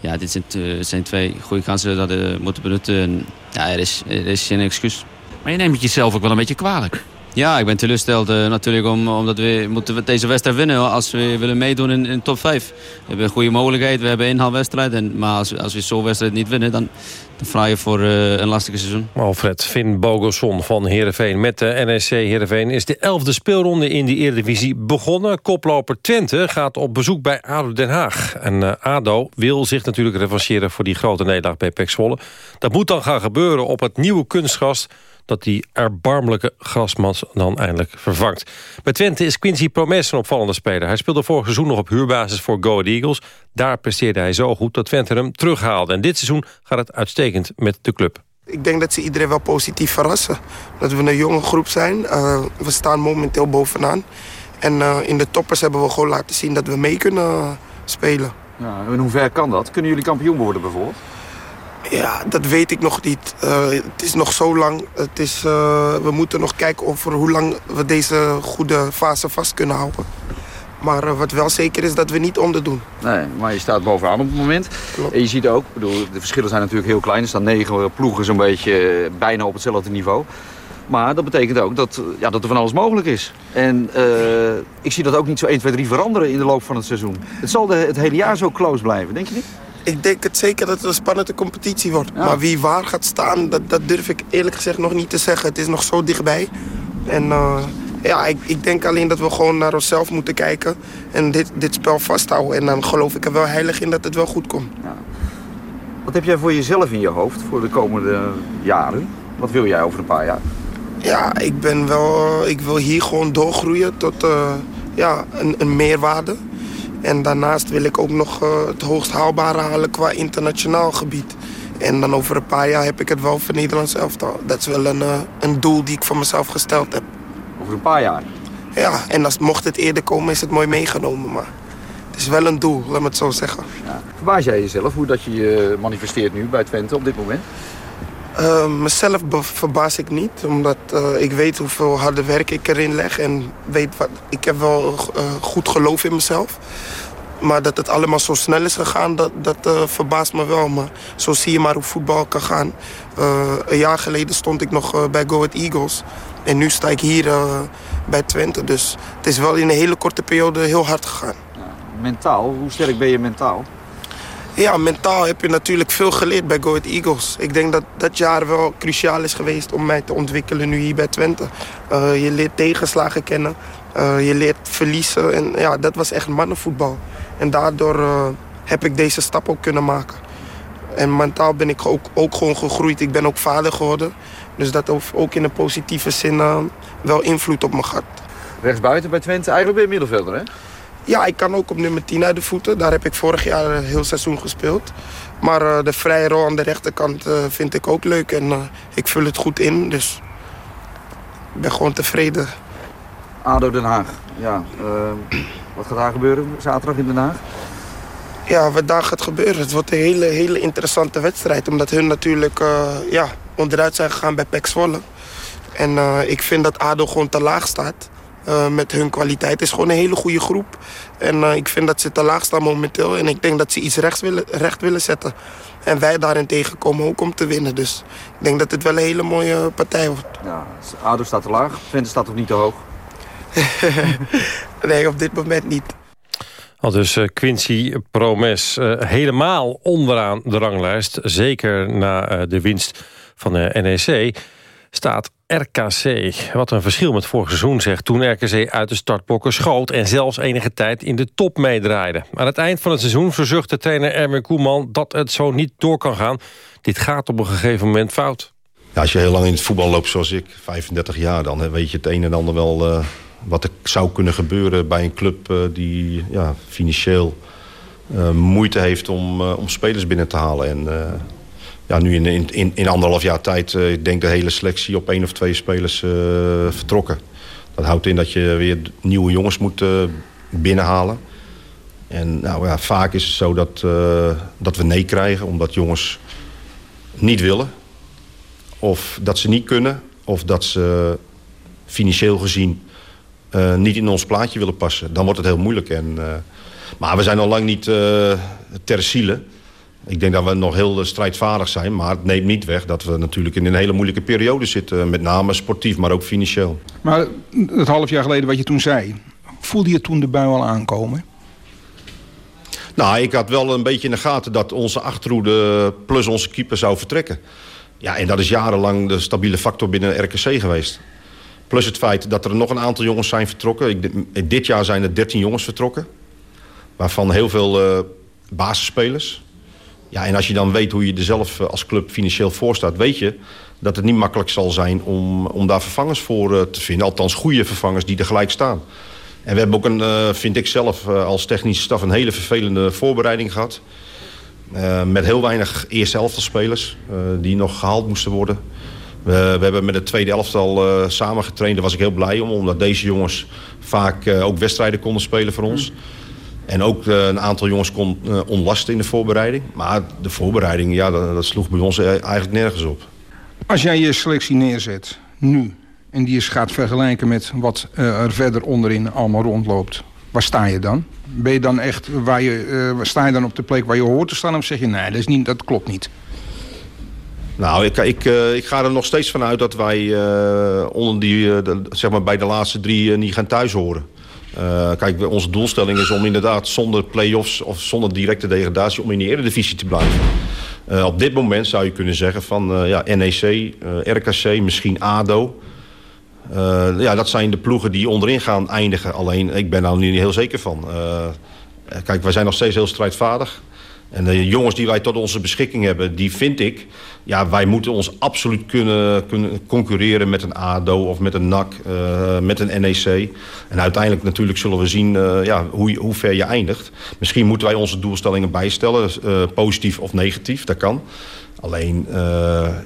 ja, dit zijn, zijn twee goede kansen dat we moeten benutten. En, ja, er is, er is geen excuus. Maar je neemt het jezelf ook wel een beetje kwalijk. Ja, ik ben teleurgesteld uh, natuurlijk om, omdat we moeten deze wedstrijd winnen als we willen meedoen in, in top 5. We hebben een goede mogelijkheid, we hebben een inhaalwedstrijd. En, maar als, als we zo'n wedstrijd niet winnen, dan, dan vraag je voor uh, een lastige seizoen. Alfred Finn Bogelson van Heerenveen met de NSC Heerenveen... is de elfde speelronde in de Eredivisie begonnen. Koploper Twente gaat op bezoek bij ADO Den Haag. En uh, ADO wil zich natuurlijk revancheren voor die grote nederlaag bij Pek Zwolle. Dat moet dan gaan gebeuren op het nieuwe kunstgras dat die erbarmelijke grasmas dan eindelijk vervangt. Bij Twente is Quincy Promes een opvallende speler. Hij speelde vorig seizoen nog op huurbasis voor Go Ahead Eagles. Daar presteerde hij zo goed dat Twente hem terughaalde. En dit seizoen gaat het uitstekend met de club. Ik denk dat ze iedereen wel positief verrassen. Dat we een jonge groep zijn. Uh, we staan momenteel bovenaan. En uh, in de toppers hebben we gewoon laten zien dat we mee kunnen spelen. Ja, in hoeverre kan dat? Kunnen jullie kampioen worden bijvoorbeeld? Ja, dat weet ik nog niet. Uh, het is nog zo lang. Het is, uh, we moeten nog kijken over hoe lang we deze goede fase vast kunnen houden. Maar uh, wat wel zeker is dat we niet onderdoen. Nee, maar je staat bovenaan op het moment. En je ziet ook, bedoel, de verschillen zijn natuurlijk heel klein. Er staan negen ploegen zo'n beetje bijna op hetzelfde niveau. Maar dat betekent ook dat, ja, dat er van alles mogelijk is. En uh, ik zie dat ook niet zo 1, 2, 3 veranderen in de loop van het seizoen. Het zal de, het hele jaar zo close blijven, denk je niet? Ik denk het zeker dat het een spannende competitie wordt. Ja. Maar wie waar gaat staan, dat, dat durf ik eerlijk gezegd nog niet te zeggen. Het is nog zo dichtbij. En uh, ja, ik, ik denk alleen dat we gewoon naar onszelf moeten kijken. En dit, dit spel vasthouden. En dan geloof ik er wel heilig in dat het wel goed komt. Ja. Wat heb jij voor jezelf in je hoofd voor de komende jaren? Wat wil jij over een paar jaar? Ja, ik ben wel... Ik wil hier gewoon doorgroeien tot uh, ja, een, een meerwaarde. En daarnaast wil ik ook nog uh, het hoogst haalbare halen qua internationaal gebied. En dan over een paar jaar heb ik het wel voor Nederlands elftal. Dat is wel een, uh, een doel die ik voor mezelf gesteld heb. Over een paar jaar? Ja, en als, mocht het eerder komen is het mooi meegenomen. Maar het is wel een doel, laat me het zo zeggen. Ja. Verbaas jij jezelf hoe dat je je manifesteert nu bij Twente op dit moment? Uh, mezelf verbaas ik niet, omdat uh, ik weet hoeveel harde werk ik erin leg. En weet wat, ik heb wel uh, goed geloof in mezelf. Maar dat het allemaal zo snel is gegaan, dat, dat verbaast me wel. Maar zo zie je maar hoe voetbal kan gaan. een jaar geleden stond ik nog bij Go Ahead Eagles. En nu sta ik hier bij Twente. Dus het is wel in een hele korte periode heel hard gegaan. Mentaal, hoe sterk ben je mentaal? Ja, mentaal heb je natuurlijk veel geleerd bij Go Ahead Eagles. Ik denk dat dat jaar wel cruciaal is geweest om mij te ontwikkelen nu hier bij Twente. Uh, je leert tegenslagen kennen, uh, je leert verliezen. En ja, dat was echt mannenvoetbal. En daardoor uh, heb ik deze stap ook kunnen maken. En mentaal ben ik ook, ook gewoon gegroeid. Ik ben ook vader geworden. Dus dat heeft ook in een positieve zin wel invloed op me gehad. Rechtsbuiten bij Twente, eigenlijk ben je middenvelder hè? Ja, ik kan ook op nummer 10 uit de voeten. Daar heb ik vorig jaar een heel seizoen gespeeld. Maar uh, de vrije rol aan de rechterkant uh, vind ik ook leuk. En uh, ik vul het goed in, dus ik ben gewoon tevreden. ADO Den Haag, ja. wat gaat daar gebeuren zaterdag in Den Haag? Ja, wat daar gaat gebeuren. Het wordt een hele, hele interessante wedstrijd. Omdat hun natuurlijk ja, onderuit zijn gegaan bij PEC Zwolle. En ik vind dat ADO gewoon te laag staat. Uh, met hun kwaliteit. Het is gewoon een hele goede groep. En uh, ik vind dat ze te laag staan momenteel. En ik denk dat ze iets rechts willen, recht willen zetten. En wij daarin tegenkomen ook om te winnen. Dus ik denk dat het wel een hele mooie partij wordt. Ja, ADO staat te laag. Twente staat toch niet te hoog? nee, op dit moment niet. Al dus uh, Quincy Promes helemaal onderaan de ranglijst. Zeker na de winst van de NEC staat RKC. Wat een verschil met vorig seizoen zegt toen RKC uit de startblokken schoot... en zelfs enige tijd in de top meedraaide. Aan het eind van het seizoen verzuchtte trainer Erwin Koeman... dat het zo niet door kan gaan. Dit gaat op een gegeven moment fout. Ja, als je heel lang in het voetbal loopt zoals ik, 35 jaar... dan weet je het een en ander wel uh, wat er zou kunnen gebeuren... bij een club uh, die ja, financieel uh, moeite heeft om, om spelers binnen te halen. En ja, nu in, in, in anderhalf jaar tijd, uh, ik denk de hele selectie op één of twee spelers uh, vertrokken. Dat houdt in dat je weer nieuwe jongens moet uh, binnenhalen. En nou, ja, vaak is het zo dat, dat we nee krijgen, omdat jongens niet willen. Of dat ze niet kunnen, of dat ze financieel gezien niet in ons plaatje willen passen. Dan wordt het heel moeilijk. En, maar we zijn al lang niet ter ziele. Ik denk dat we nog heel strijdvaardig zijn. Maar het neemt niet weg dat we natuurlijk in een hele moeilijke periode zitten. Met name sportief, maar ook financieel. Maar het half jaar geleden wat je toen zei... voelde je toen de bui al aankomen? Nou, ik had wel een beetje in de gaten dat onze achterhoede plus onze keeper zou vertrekken. Ja, en dat is jarenlang de stabiele factor binnen RKC geweest. Plus het feit dat er nog een aantal jongens zijn vertrokken. Ik, dit jaar zijn er 13 jongens vertrokken. Waarvan heel veel uh, basisspelers. Ja, en als je dan weet hoe je er zelf eh, als club financieel voor staat... weet je dat het niet makkelijk zal zijn om, om daar vervangers voor eh, te vinden. Althans goede vervangers die er gelijk staan. En we hebben ook, een, eh, vind ik zelf, als technische staf... een hele vervelende voorbereiding gehad. met heel weinig eerste elftal-spelers die nog gehaald moesten worden. We, hebben met het tweede elftal samen getraind. Daar was ik heel blij om, omdat deze jongens vaak ook wedstrijden konden spelen voor ons. En ook een aantal jongens kon onlasten in de voorbereiding. Maar de voorbereiding, ja, dat, dat sloeg bij ons eigenlijk nergens op. Als jij je selectie neerzet, nu... en die eens gaat vergelijken met wat er verder onderin allemaal rondloopt... waar sta je dan? Ben je dan echt, waar je, uh, sta je dan op de plek waar je hoort te staan... of zeg je, nee, dat, is niet, dat klopt niet? Nou, ik, ik, uh, ik ga er nog steeds vanuit dat wij uh, onder die, de, zeg maar bij de laatste drie niet gaan thuis horen. Kijk, onze doelstelling is om inderdaad zonder play-offs of zonder directe degradatie... om in de eredivisie te blijven. op dit moment zou je kunnen zeggen van ja, NEC, RKC, misschien ADO... Uh, ja, dat zijn de ploegen die onderin gaan eindigen. Alleen, ik ben daar nu niet heel zeker van. Uh, kijk, wij zijn nog steeds heel strijdvaardig. En de jongens die wij tot onze beschikking hebben, die vind ik... ja, wij moeten ons absoluut kunnen, kunnen concurreren met een ADO of met een NAC, uh, met een NEC. En uiteindelijk natuurlijk zullen we zien uh, ja, hoe, hoe ver je eindigt. Misschien moeten wij onze doelstellingen bijstellen, positief of negatief, dat kan. Alleen,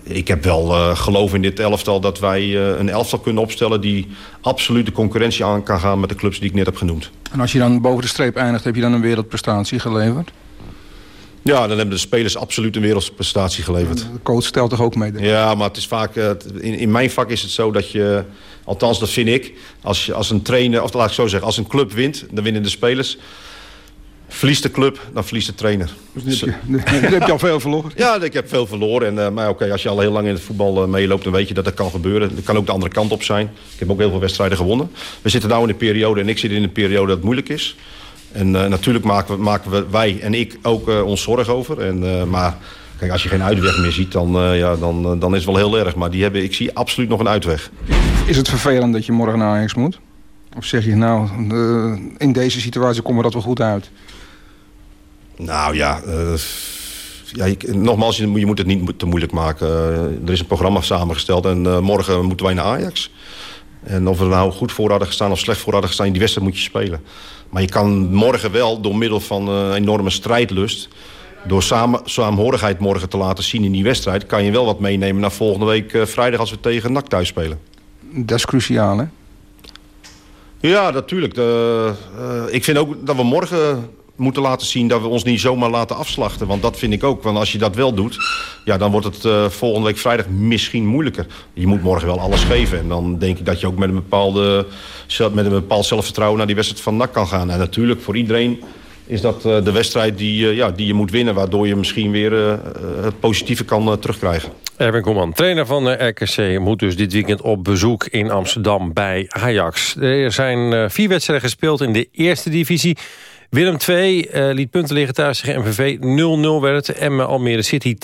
ik heb wel geloof in dit elftal dat wij een elftal kunnen opstellen... die absoluut de concurrentie aan kan gaan met de clubs die ik net heb genoemd. En als je dan boven de streep eindigt, heb je dan een wereldprestatie geleverd? Ja, dan hebben de spelers absoluut een wereldprestatie geleverd. De coach stelt toch ook mee? Denk ik? Ja, maar het is vaak, in, in mijn vak is het zo dat je... Althans, dat vind ik. Als, je, als een trainer, of laat ik zo zeggen, als een club wint, dan winnen de spelers... Verliest de club, dan verliest de trainer. Dus heb je, heb je al veel verloren? Ja, ik heb veel verloren. En, uh, maar oké, als je al heel lang in het voetbal uh, meeloopt... dan weet je dat dat kan gebeuren. Dat kan ook de andere kant op zijn. Ik heb ook heel veel wedstrijden gewonnen. We zitten nu in een periode, en ik zit in een periode dat het moeilijk is. En uh, natuurlijk maken, we, maken we, wij en ik ook ons zorgen over. En, maar kijk, als je geen uitweg meer ziet, dan, ja, dan, dan is het wel heel erg. Maar die hebben, ik zie absoluut nog een uitweg. Is het vervelend dat je morgen naar Ajax moet? Of zeg je nou, in deze situatie komen we dat wel goed uit? Nou ja, uh, ja ik, nogmaals, je, je, moet het niet te moeilijk maken. Uh, er is een programma samengesteld en uh, morgen moeten wij naar Ajax. En of we er nou goed voor hadden gestaan of slecht voor hadden gestaan... die wedstrijd moet je spelen. Maar je kan morgen wel, door middel van een enorme strijdlust... door samen, saamhorigheid morgen te laten zien in die wedstrijd... kan je wel wat meenemen naar volgende week vrijdag... als we tegen NAC thuis spelen. Dat is cruciaal, hè? Ja, natuurlijk. ik vind ook dat we morgen moeten laten zien dat we ons niet zomaar laten afslachten. Want dat vind ik ook. Want als je dat wel doet, ja, dan wordt het uh, volgende week vrijdag misschien moeilijker. Je moet morgen wel alles geven. En dan denk ik dat je ook met een, bepaalde, met een bepaald zelfvertrouwen... naar die wedstrijd van NAC kan gaan. En natuurlijk, voor iedereen is dat uh, de wedstrijd die, uh, ja, die je moet winnen... waardoor je misschien weer het positieve kan terugkrijgen. Erwin Koeman, trainer van de RKC, moet dus dit weekend op bezoek in Amsterdam bij Ajax. Er zijn vier wedstrijden gespeeld in de eerste divisie... Willem 2 uh, liet punten liggen thuis tegen MVV. 0-0 werd het. Almere City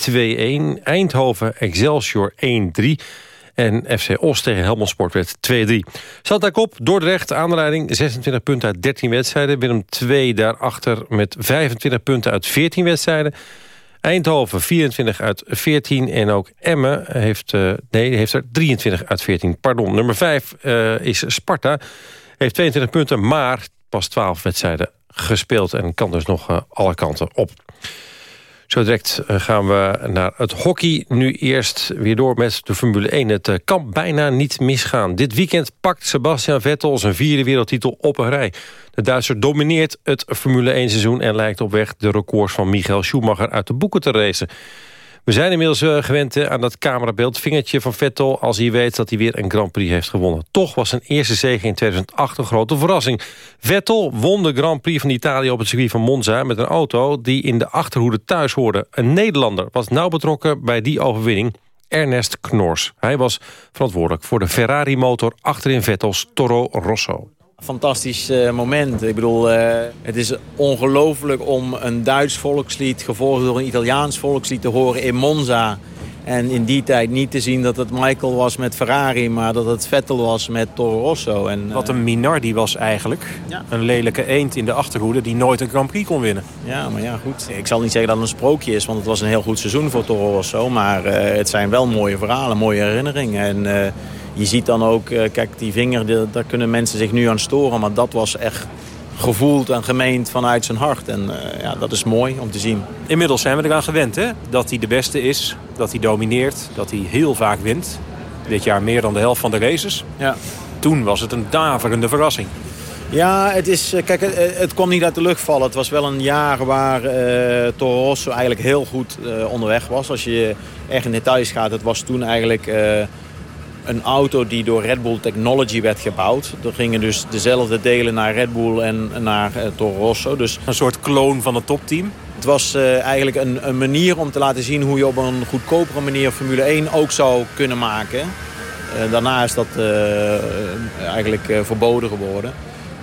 2-1. Eindhoven Excelsior 1-3. En FC Os tegen Helmond Sport werd 2-3. Zat daar kop, Dordrecht, aanleiding 26 punten uit 13 wedstrijden. Willem 2 daarachter met 25 punten uit 14 wedstrijden. Eindhoven 24 uit 14 en ook Emmen heeft, uh, nee, heeft er 23 uit 14. Pardon, nummer 5 uh, is Sparta. Heeft 22 punten, maar pas 12 wedstrijden gespeeld en kan dus nog uh, alle kanten op. Zo direct uh, gaan we naar het hockey. Nu eerst weer door met de Formule 1. Het uh, kan bijna niet misgaan. Dit weekend pakt Sebastian Vettel zijn vierde wereldtitel op een rij. De Duitser domineert het Formule 1 seizoen... en lijkt op weg de records van Michael Schumacher uit de boeken te racen. We zijn inmiddels uh, gewend aan dat camerabeeld. Vingertje van Vettel als hij weet dat hij weer een Grand Prix heeft gewonnen. Toch was zijn eerste zege in 2008 een grote verrassing. Vettel won de Grand Prix van Italië op het circuit van Monza... met een auto die in de achterhoede thuis hoorde. Een Nederlander was nauw betrokken bij die overwinning. Ernest Knors. Hij was verantwoordelijk voor de Ferrari-motor achterin Vettels Toro Rosso. Fantastisch uh, moment. Ik bedoel, uh, het is ongelooflijk om een Duits volkslied... gevolgd door een Italiaans volkslied te horen in Monza. En in die tijd niet te zien dat het Michael was met Ferrari... maar dat het Vettel was met Toro Rosso. En, uh... Wat een Minardi was eigenlijk. Ja. Een lelijke eend in de achterhoede die nooit een Grand Prix kon winnen. Ja, maar ja, goed. Ik zal niet zeggen dat het een sprookje is... want het was een heel goed seizoen voor Toro Rosso. Maar het zijn wel mooie verhalen, mooie herinneringen. En je ziet dan ook, uh, kijk, die vinger, daar kunnen mensen zich nu aan storen. Maar dat was echt gevoeld en gemeend vanuit zijn hart. En uh, ja, dat is mooi om te zien. Inmiddels zijn we eraan gewend, hè? Dat hij de beste is, dat hij domineert, dat hij heel vaak wint. Dit jaar meer dan de helft van de races. Ja. Toen was het een daverende verrassing. Ja, het, is, eh, kijk, het, het kwam niet uit de lucht vallen. Het was wel een jaar waar uh, Toro Rosso eigenlijk heel goed uh, onderweg was. Als je echt in details gaat, het was toen eigenlijk uh, een auto die door Red Bull Technology werd gebouwd. Er gingen dus dezelfde delen naar Red Bull en naar Toro Rosso. Dus een soort kloon van het topteam? Het was eigenlijk een, een, manier om te laten zien hoe je op een goedkopere manier Formule 1 ook zou kunnen maken. daarna is dat eigenlijk verboden geworden.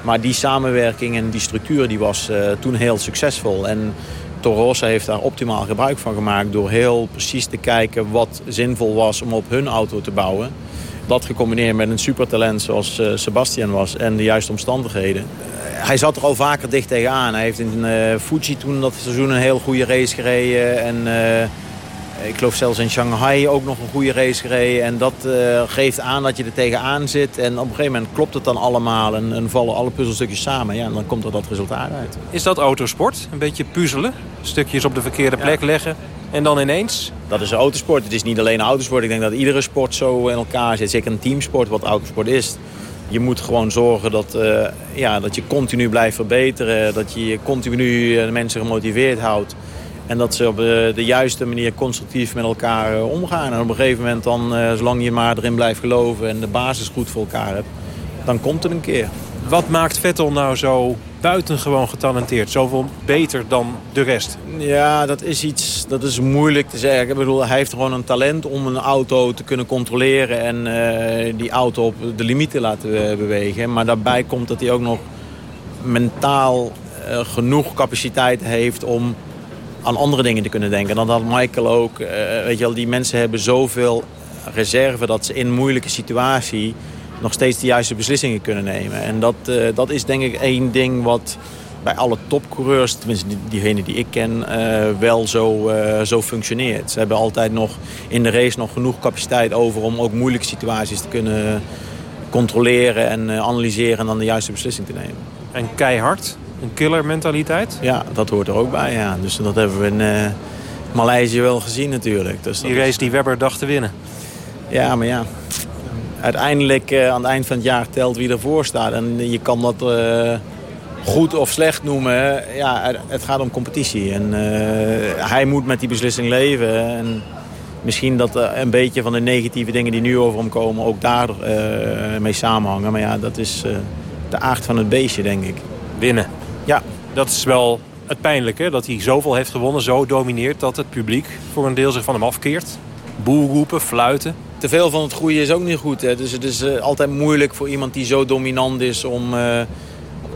Maar die samenwerking en die structuur die was toen heel succesvol. En Toro Rosso heeft daar optimaal gebruik van gemaakt... door heel precies te kijken wat zinvol was om op hun auto te bouwen. Dat gecombineerd met een supertalent zoals uh, Sebastian was en de juiste omstandigheden. Uh, hij zat er al vaker dicht tegenaan. Hij heeft in Fuji toen dat seizoen een heel goede race gereden. En ik geloof zelfs in Shanghai ook nog een goede race gereden. En dat uh, geeft aan dat je er tegenaan zit. En op een gegeven moment klopt het dan allemaal en, en vallen alle puzzelstukjes samen. Ja, en dan komt er dat resultaat uit. Is dat autosport? Een beetje puzzelen? Stukjes op de verkeerde plek ja. leggen? En dan ineens? Dat is autosport. Het is niet alleen autosport. Ik denk dat iedere sport zo in elkaar zit. Zeker een teamsport wat autosport is. Je moet gewoon zorgen dat, uh, ja, dat je continu blijft verbeteren. Dat je continu de mensen gemotiveerd houdt. En dat ze op de, de juiste manier constructief met elkaar omgaan. En op een gegeven moment dan, zolang je maar erin blijft geloven en de basis goed voor elkaar hebt, dan komt het een keer. Wat maakt Vettel nou zo buitengewoon getalenteerd? Zoveel beter dan de rest? Ja, dat is iets, dat is moeilijk te zeggen. Ik bedoel, hij heeft gewoon een talent om een auto te kunnen controleren en uh, die auto op de limiet te laten bewegen. Maar daarbij komt dat hij ook nog mentaal genoeg capaciteit heeft om aan andere dingen te kunnen denken. Dan had Michael ook, weet je wel, die mensen hebben zoveel reserve dat ze in een moeilijke situatie nog steeds de juiste beslissingen kunnen nemen. En dat, uh, dat is denk ik één ding wat bij alle topcoureurs, tenminste diegenen die ik ken, uh, wel zo, zo functioneert. Ze hebben altijd nog in de race nog genoeg capaciteit over om ook moeilijke situaties te kunnen controleren en analyseren en dan de juiste beslissing te nemen. En keihard? Een killer mentaliteit? Ja, dat hoort er ook bij. Ja. Dus dat hebben we in uh, Maleisië wel gezien natuurlijk. Dus die race die Webber dacht te winnen. Ja, maar ja. Uiteindelijk uh, aan het eind van het jaar telt wie ervoor staat. En je kan dat uh, goed of slecht noemen. Ja, het gaat om competitie. En hij moet met die beslissing leven. En misschien dat een beetje van de negatieve dingen die nu over hem komen... ook daar mee samenhangen. Maar ja, dat is de aard van het beestje, denk ik. Winnen. Ja. Dat is wel het pijnlijke, dat hij zoveel heeft gewonnen, zo domineert... dat het publiek voor een deel zich van hem afkeert. Boel roepen, fluiten. Te veel van het goede is ook niet goed. Hè? Dus het is uh, altijd moeilijk voor iemand die zo dominant is... om, uh,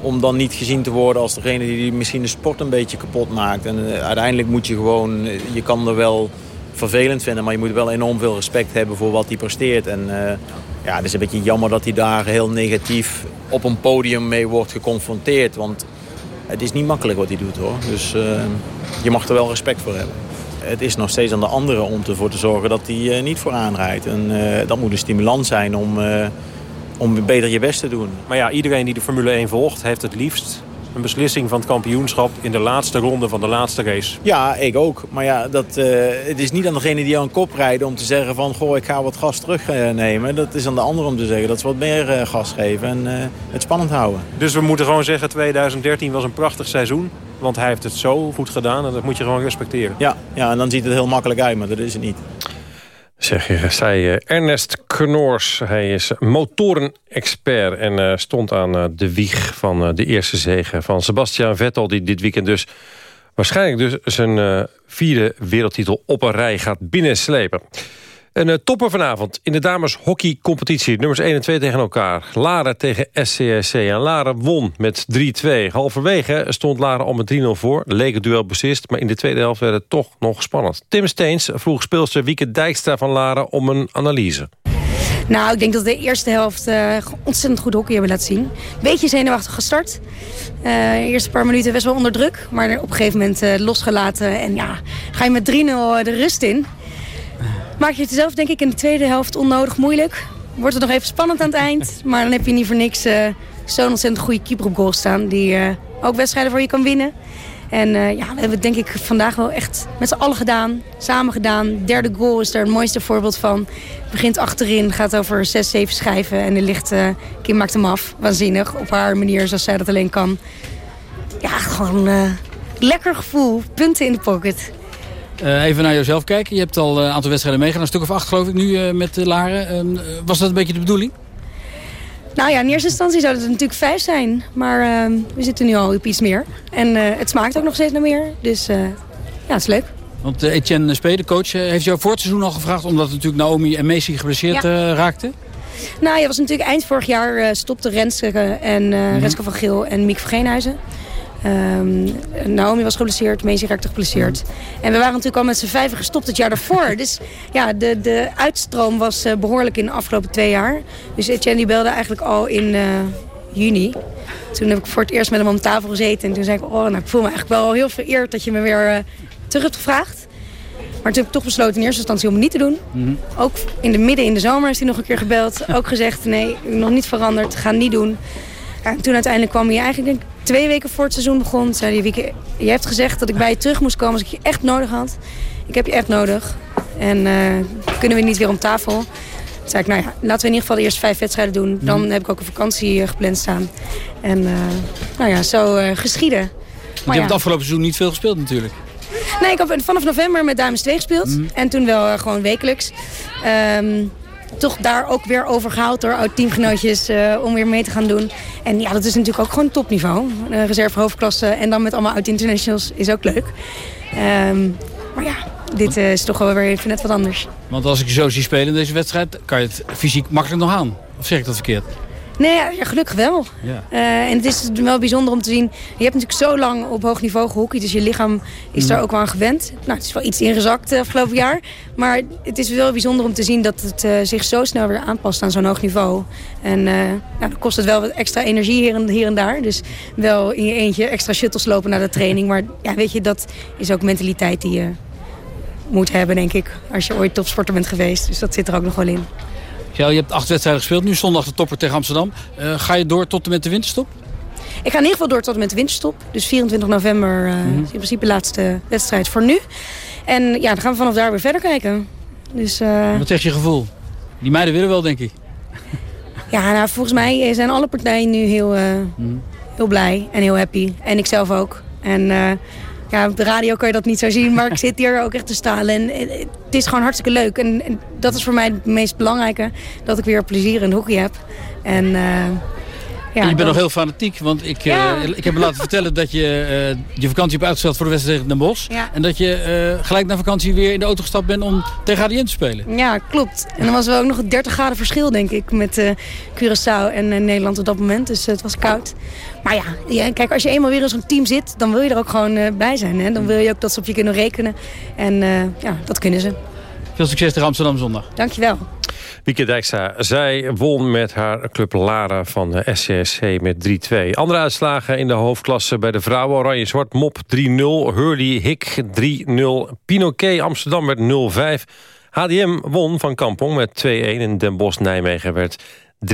om dan niet gezien te worden als degene die misschien de sport een beetje kapot maakt. En uh, uiteindelijk moet je gewoon... Je kan er wel vervelend vinden, maar je moet wel enorm veel respect hebben... voor wat hij presteert. En ja, het is een beetje jammer dat hij daar heel negatief op een podium mee wordt geconfronteerd. Want het is niet makkelijk wat hij doet hoor. Dus je mag er wel respect voor hebben. Het is nog steeds aan de anderen om ervoor te zorgen dat hij uh, niet vooraan rijdt. En uh, dat moet een stimulans zijn om, om beter je best te doen. Maar ja, iedereen die de Formule 1 volgt heeft het liefst een beslissing van het kampioenschap in de laatste ronde van de laatste race. Ja, ik ook. Maar ja, dat, uh, het is niet aan degene die aan kop rijden om te zeggen van... goh, ik ga wat gas terugnemen. dat is aan de ander om te zeggen dat ze wat meer uh, gas geven en het spannend houden. Dus we moeten gewoon zeggen 2013 was een prachtig seizoen. Want hij heeft het zo goed gedaan en dat moet je gewoon respecteren. Ja, ja en dan ziet het heel makkelijk uit, maar dat is het niet. Zeg je, zei Ernest Knoors. Hij is motorenexpert en uh, stond aan uh, de wieg van de eerste zege van Sebastian Vettel... die dit weekend dus waarschijnlijk dus zijn vierde wereldtitel op een rij gaat binnenslepen. Een uh, topper vanavond in de dames hockeycompetitie. Nummers 1 en 2 tegen elkaar. Lara tegen SCSC. En Lara won met 3-2. Halverwege stond Lara al met 3-0 voor. Leek het duel beslist, maar in de tweede helft werd het toch nog spannend. Tim Steens vroeg speelster Wieke Dijkstra van Lara om een analyse. Nou, ik denk dat de eerste helft uh, ontzettend goed hockey hebben laten zien. Beetje zenuwachtig gestart. Uh, de eerste paar minuten best wel onder druk. Maar op een gegeven moment losgelaten. En ja, ga je met 3-0 de rust in maak je het zelf denk ik in de tweede helft onnodig moeilijk. Wordt het nog even spannend aan het eind. Maar dan heb je niet voor niks uh, zo'n ontzettend goede keeper op goal staan. Die uh, ook wedstrijden voor je kan winnen. En uh, ja, we hebben het denk ik vandaag wel echt met z'n allen gedaan. Samen gedaan. Derde goal is er het mooiste voorbeeld van. Het begint achterin, gaat over zes, zeven schijven. En ligt, uh, Kim maakt hem af. Waanzinnig. Op haar manier, zoals zij dat alleen kan. Ja, gewoon lekker gevoel. Punten in de pocket. Uh, even naar jezelf kijken. Je hebt al een aantal wedstrijden meegedaan. Een stuk of acht geloof ik nu uh, met Laren. Uh, was dat een beetje de bedoeling? Nou ja, in eerste instantie zou het natuurlijk vijf zijn. Maar ehm, we zitten nu al op iets meer. En het smaakt ook nog steeds naar meer. Dus ja, het is leuk. Want Etienne Spee, de coach, heeft jou voor het seizoen al gevraagd... omdat natuurlijk Naomi en Messi geblesseerd ja. raakten? Nou, je was natuurlijk eind vorig jaar stopte Renske en mm -hmm. Renske van Geel en Miek van Geenhuizen. Um, Naomi was geblesseerd, Macy raakte geblesseerd. En we waren natuurlijk al met z'n vijven gestopt het jaar daarvoor. dus ja, de, de uitstroom was uh, behoorlijk in de afgelopen twee jaar. Dus Etienne die belde eigenlijk al in uh, juni. Toen heb ik voor het eerst met hem om tafel gezeten. En toen zei ik, oh, nou, ik voel me eigenlijk wel heel vereerd dat je me weer uh, terug hebt gevraagd. Maar toen heb ik toch besloten in eerste instantie om het niet te doen. Mm -hmm. Ook in de midden in de zomer is hij nog een keer gebeld. Ook gezegd, nee, nog niet veranderd, ga niet doen. En toen uiteindelijk kwam hij eigenlijk twee weken voor het seizoen begon. Zei hij, Wieke, je hebt gezegd dat ik bij je terug moest komen als ik je echt nodig had. Ik heb je echt nodig. En uh, kunnen we niet weer om tafel? Toen zei ik, nou ja, laten we in ieder geval de eerste vijf wedstrijden doen. Dan mm. heb ik ook een vakantie uh, gepland staan. En uh, nou ja, zo geschieden. Maar je hebt het afgelopen seizoen niet veel gespeeld natuurlijk. Nee, ik heb vanaf november met Dames 2 gespeeld. Mm. En toen wel gewoon wekelijks. Um, toch daar ook weer over gehaald door oud-teamgenootjes uh, om weer mee te gaan doen. En ja, dat is natuurlijk ook gewoon topniveau. Uh, reserve hoofdklasse en dan met allemaal oud-internationals is ook leuk. Um, maar ja, dit uh, is toch wel weer even net wat anders. Want als ik je zo zie spelen in deze wedstrijd, kan je het fysiek makkelijk nog aan. Of zeg ik dat verkeerd? Nee, ja, gelukkig wel. Ja. Uh, en het is wel bijzonder om te zien. Je hebt natuurlijk zo lang op hoog niveau gehockeyd. Dus je lichaam is mm. daar ook wel aan gewend. Nou, het is wel iets ingezakt uh, afgelopen jaar. Maar het is wel bijzonder om te zien dat het uh, zich zo snel weer aanpast aan zo'n hoog niveau. En nou, dan kost het wel wat extra energie hier en, hier en daar. Dus wel in je eentje extra shuttles lopen naar de training. Maar ja, weet je, dat is ook mentaliteit die je moet hebben, denk ik. Als je ooit topsporter bent geweest. Dus dat zit er ook nog wel in. Ja, je hebt acht wedstrijden gespeeld. Nu zondag de topper tegen Amsterdam. Uh, ga je door tot en met de winterstop? Ik ga in ieder geval door tot en met de winterstop. Dus 24 november uh, mm -hmm. is in principe de laatste wedstrijd voor nu. En ja, dan gaan we vanaf daar weer verder kijken. Dus, uh... Wat zegt je gevoel? Die meiden willen wel, denk ik. Ja, nou, volgens mij zijn alle partijen nu heel, mm. heel blij en heel happy. En ik zelf ook. En ja, op de radio kan je dat niet zo zien, maar ik zit hier ook echt te stalen. En het is gewoon hartstikke leuk. En, dat is voor mij het meest belangrijke, dat ik weer plezier in hockey heb. En... Uh, ja, en je bent nog heel fanatiek, want ik, ja. uh, ik heb me laten vertellen dat je uh, je vakantie hebt uitgesteld voor de wedstrijd tegen Den Bosch. Ja. En dat je uh, gelijk na vakantie weer in de auto gestapt bent om tegen ADN te spelen. Ja, klopt. En dan was er ook nog een 30 graden verschil, denk ik, met Curaçao en Nederland op dat moment. Dus het was koud. Maar ja, ja, kijk, als je eenmaal weer in zo'n team zit, dan wil je er ook gewoon bij zijn. Hè? Dan wil je ook dat ze op je kunnen rekenen. En ja, dat kunnen ze. Veel succes tegen Amsterdam zondag. Dankjewel. Wieke Dijkstra, zij won met haar club Lara van de SCSC met 3-2. Andere uitslagen in de hoofdklasse bij de vrouwen. Oranje-Zwart Mop 3-0, Hurley Hik 3-0, Pinoquet Amsterdam werd 0-5. HDM won van Kampong met 2-1 en Den Bosch Nijmegen werd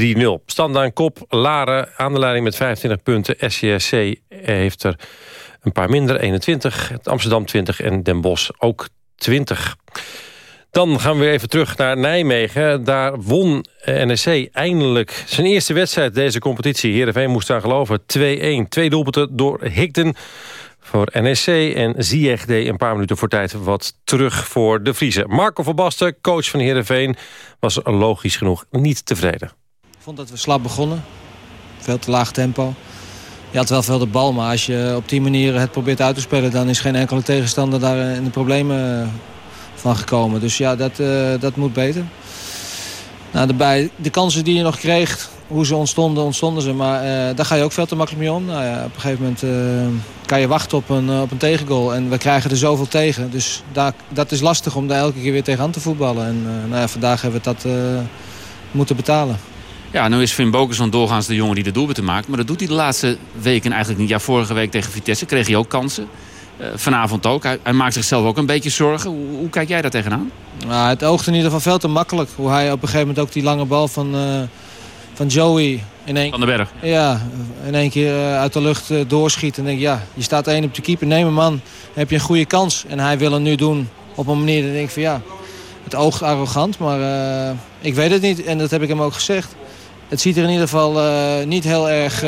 3-0. Stand aan kop, Laren aan de leiding met 25 punten. SCSC heeft er een paar minder, 21. Amsterdam 20 en Den Bosch ook 20. Dan gaan we weer even terug naar Nijmegen. Daar won NEC eindelijk zijn eerste wedstrijd deze competitie. Heerenveen moest daar geloven 2-1. Twee doelpunten door Higden voor NEC. En Ziyech een paar minuten voor tijd wat terug voor de Vriezen. Marco van Basten, coach van Heerenveen, was logisch genoeg niet tevreden. Ik vond dat we slap begonnen. Veel te laag tempo. Je had wel veel de bal, maar als je op die manier het probeert uit te spelen... dan is geen enkele tegenstander daar in de problemen van gekomen. Dus ja, dat, uh, dat moet beter. Nou, daarbij, de kansen die je nog kreeg, hoe ze ontstonden, ontstonden ze. Maar uh, daar ga je ook veel te makkelijk mee om. Nou ja, op een gegeven moment uh, kan je wachten op een, op een tegengoal. En we krijgen er zoveel tegen. Dus daar, dat is lastig om daar elke keer weer tegenaan te voetballen. En nou ja, vandaag hebben we dat moeten betalen. Ja, nu is Finn Bokerson doorgaans de jongen die de doelpunten maakt. Maar dat doet hij de laatste weken eigenlijk niet. Ja, vorige week tegen Vitesse kreeg hij ook kansen. Uh, vanavond ook. Hij, hij, maakt zichzelf ook een beetje zorgen. Hoe, hoe kijk jij daar tegenaan? Nou, het oogt in ieder geval veel te makkelijk. Hoe hij op een gegeven moment ook die lange bal van, uh, van Joey in één, Van den Berg. Ja, in één keer eh, uit de lucht doorschiet. En denk ja, je staat één op de keeper. Neem hem man, heb je een goede kans. En hij wil hem nu doen op een manier dat ik denk van ja, het oogt arrogant. Maar uh, ik weet het niet en dat heb ik hem ook gezegd. Het ziet er in ieder geval niet heel erg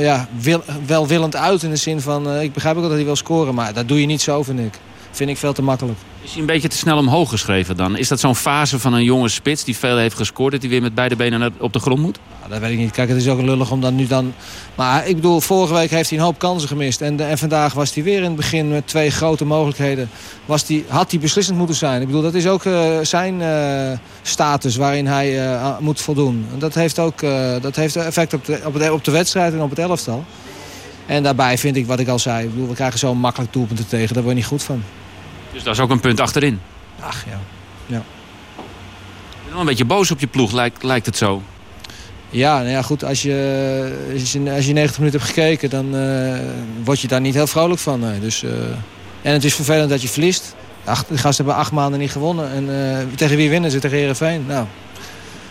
ja, wil, welwillend uit in de zin van... ik begrijp ook dat hij wil scoren, maar dat doe je niet zo, vind ik. Vind ik veel te makkelijk. Is hij een beetje te snel omhoog geschreven dan? Is dat zo'n fase van een jonge spits die veel heeft gescoord... dat hij weer met beide benen op de grond moet? Dat weet ik niet. Kijk, het is ook lullig om dan nu dan... Maar ik bedoel, vorige week heeft hij een hoop kansen gemist. En, en vandaag was hij weer in het begin met twee grote mogelijkheden. Was die, had hij beslissend moeten zijn. Ik bedoel, dat is ook uh, zijn uh, status waarin hij uh, moet voldoen. En dat heeft ook dat heeft effect op de, op, de, op de wedstrijd en op het elftal. En daarbij vind ik, wat ik al zei... Ik bedoel, we krijgen zo makkelijk doelpunten tegen. Daar word je niet goed van. Dus dat is ook een punt achterin. Ach ja. ja. Je bent wel een beetje boos op je ploeg, lijkt, lijkt het zo. Ja, nou ja, goed. Als je, als je, als je 90 minuten hebt gekeken, dan uh, word je daar niet heel vrolijk van. Nee. Dus, uh, en het is vervelend dat je verliest. Acht, de gasten hebben acht maanden niet gewonnen. En uh, tegen wie winnen ze? Tegen Heerenveen. Nou,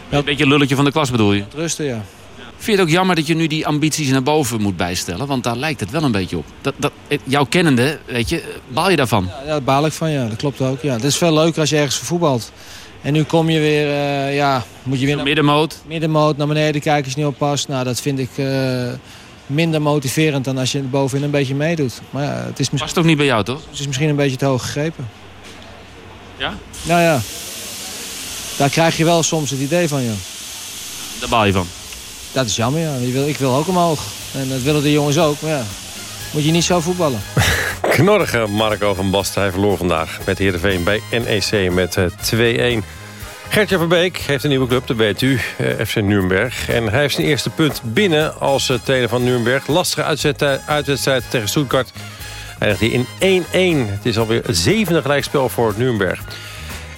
een beetje lulletje van de klas bedoel je? Rusten, ja. Vind je het ook jammer dat je nu die ambities naar boven moet bijstellen? Want daar lijkt het wel een beetje op. Dat, dat, jouw kennende, weet je, baal je daarvan? Ja, daar baal ik van, ja. Dat klopt ook. Ja. Het is veel leuker als je ergens voetbalt. En nu kom je weer, uh, ja, moet je weer... Naar, middenmoot? Middenmoot, naar beneden kijken als je niet oppast. Nou, dat vind ik uh, minder motiverend dan als je bovenin een beetje meedoet. Maar ja, het is misschien... Past ook niet bij jou, toch? Het is misschien een beetje te hoog gegrepen. Ja? Nou ja. Daar krijg je wel soms het idee van, ja. Daar baal je van? Dat is jammer, wil, ik wil ook omhoog. En dat willen de jongens ook, maar ja. Moet je niet zo voetballen. Knorrige Marco van Basten. Hij verloor vandaag met Heerenveen bij NEC met 2-1. Gertje Verbeek heeft een nieuwe club, dat weet u, FC Nuremberg. En hij heeft zijn eerste punt binnen als trainer van Nuremberg. Lastige uitwedstrijd tegen Stuttgart eindigde in 1-1. Het is alweer het zevende gelijkspel voor Nuremberg.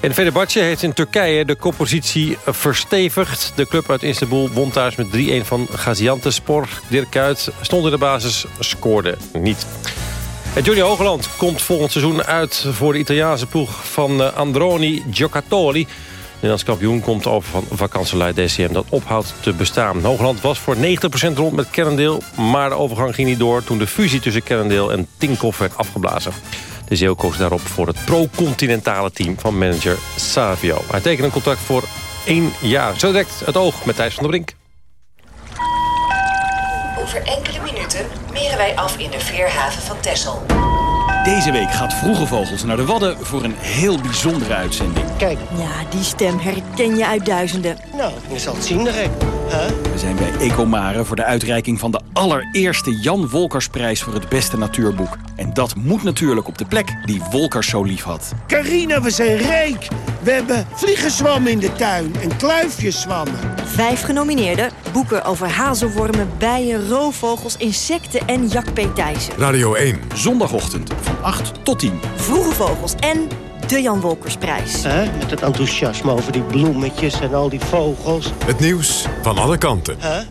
En Fenerbahce heeft in Turkije de koppositie verstevigd. De club uit Istanbul won thuis met 3-1 van Gaziantepspor. Dirk Kuyt stond in de basis, scoorde niet. En Johnny Hogeland komt volgend seizoen uit voor de Italiaanse ploeg van eh, Androni Giocattoli. Nederlands kampioen komt over van vakantielei DCM dat ophoudt te bestaan. Hoogland was voor 90% rond met Cannondale, maar de overgang ging niet door... toen de fusie tussen Cannondale en Tinkoff werd afgeblazen. De Zeeuw koos daarop voor het pro-continentale team van manager Savio. Hij tekent een contract voor één jaar. Zo direct het oog met Thijs van der Brink. Over enkele minuten meren wij af in de veerhaven van Texel. Deze week gaat Vroege Vogels naar de Wadden voor een heel bijzondere uitzending. Kijk. Ja, die stem herken je uit duizenden. Nou, je zal het zien direct. Huh? We zijn bij Ecomare voor de uitreiking van de allereerste Jan Wolkersprijs voor het beste natuurboek. En dat moet natuurlijk op de plek die Wolkers zo lief had. Carina, we zijn rijk. We hebben vliegenzwammen in de tuin en kluifjeszwammen. Vijf genomineerden. Boeken over hazelwormen, bijen, roofvogels, insecten en jakpeetijzen. Radio 1. Zondagochtend van 8 tot 10. Vroege vogels en de Jan Wolkersprijs. Hè? Met het enthousiasme over die bloemetjes en al die vogels. Het nieuws van alle kanten. Hè?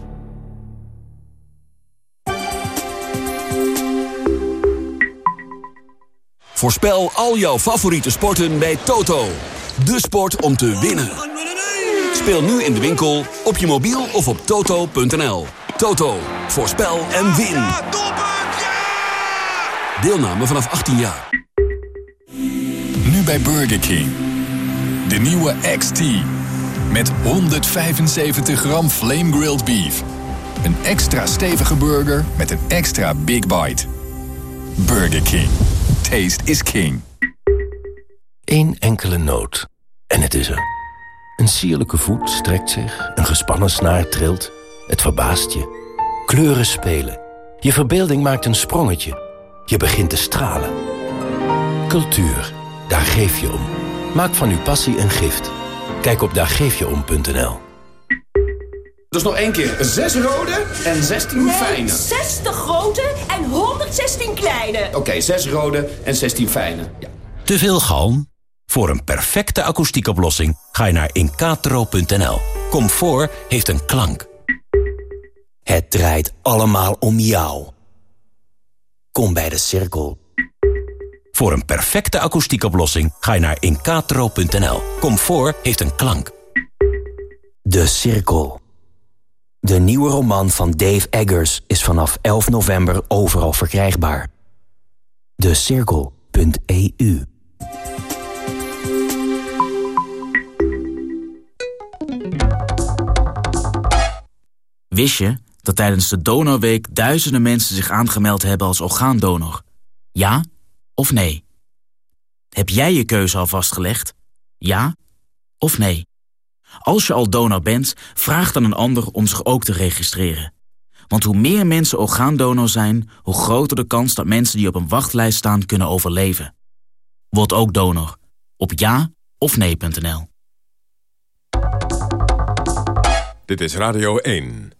Voorspel al jouw favoriete sporten bij Toto. De sport om te winnen. Speel nu in de winkel, op je mobiel of op toto.nl. Toto, voorspel en win. Deelname vanaf 18 jaar. Nu bij Burger King. De nieuwe XT. Met 175 gram flame grilled beef. Een extra stevige burger met een extra big bite. Burger King. Taste is king. Eén enkele noot. En het is er. Een sierlijke voet strekt zich, een gespannen snaar trilt. Het verbaast je. Kleuren spelen. Je verbeelding maakt een sprongetje. Je begint te stralen. Cultuur, daar geef je om. Maak van uw passie een gift. Kijk op daargeefjeom.nl. Dus nog één keer. Zes rode en 16 nee, fijne. 60 grote en 116 kleine. Oké, okay, 6 rode en 16 fijne. Ja. Te veel galm? Voor een perfecte akoestiekoplossing ga je naar incatro.nl. Comfort heeft een klank. Het draait allemaal om jou. Kom bij de cirkel. Voor een perfecte akoestiekoplossing ga je naar incatro.nl. Comfort heeft een klank. De cirkel. De nieuwe roman van Dave Eggers is vanaf 11 november overal verkrijgbaar. De Cirkel.eu Wist je dat tijdens de Donorweek duizenden mensen zich aangemeld hebben als orgaandonor? Ja of nee? Heb jij je keuze al vastgelegd? Ja of nee? Als je al donor bent, vraag dan een ander om zich ook te registreren. Want hoe meer mensen orgaandonor zijn, hoe groter de kans dat mensen die op een wachtlijst staan kunnen overleven. Word ook donor op ja of nee.nl. Dit is Radio 1.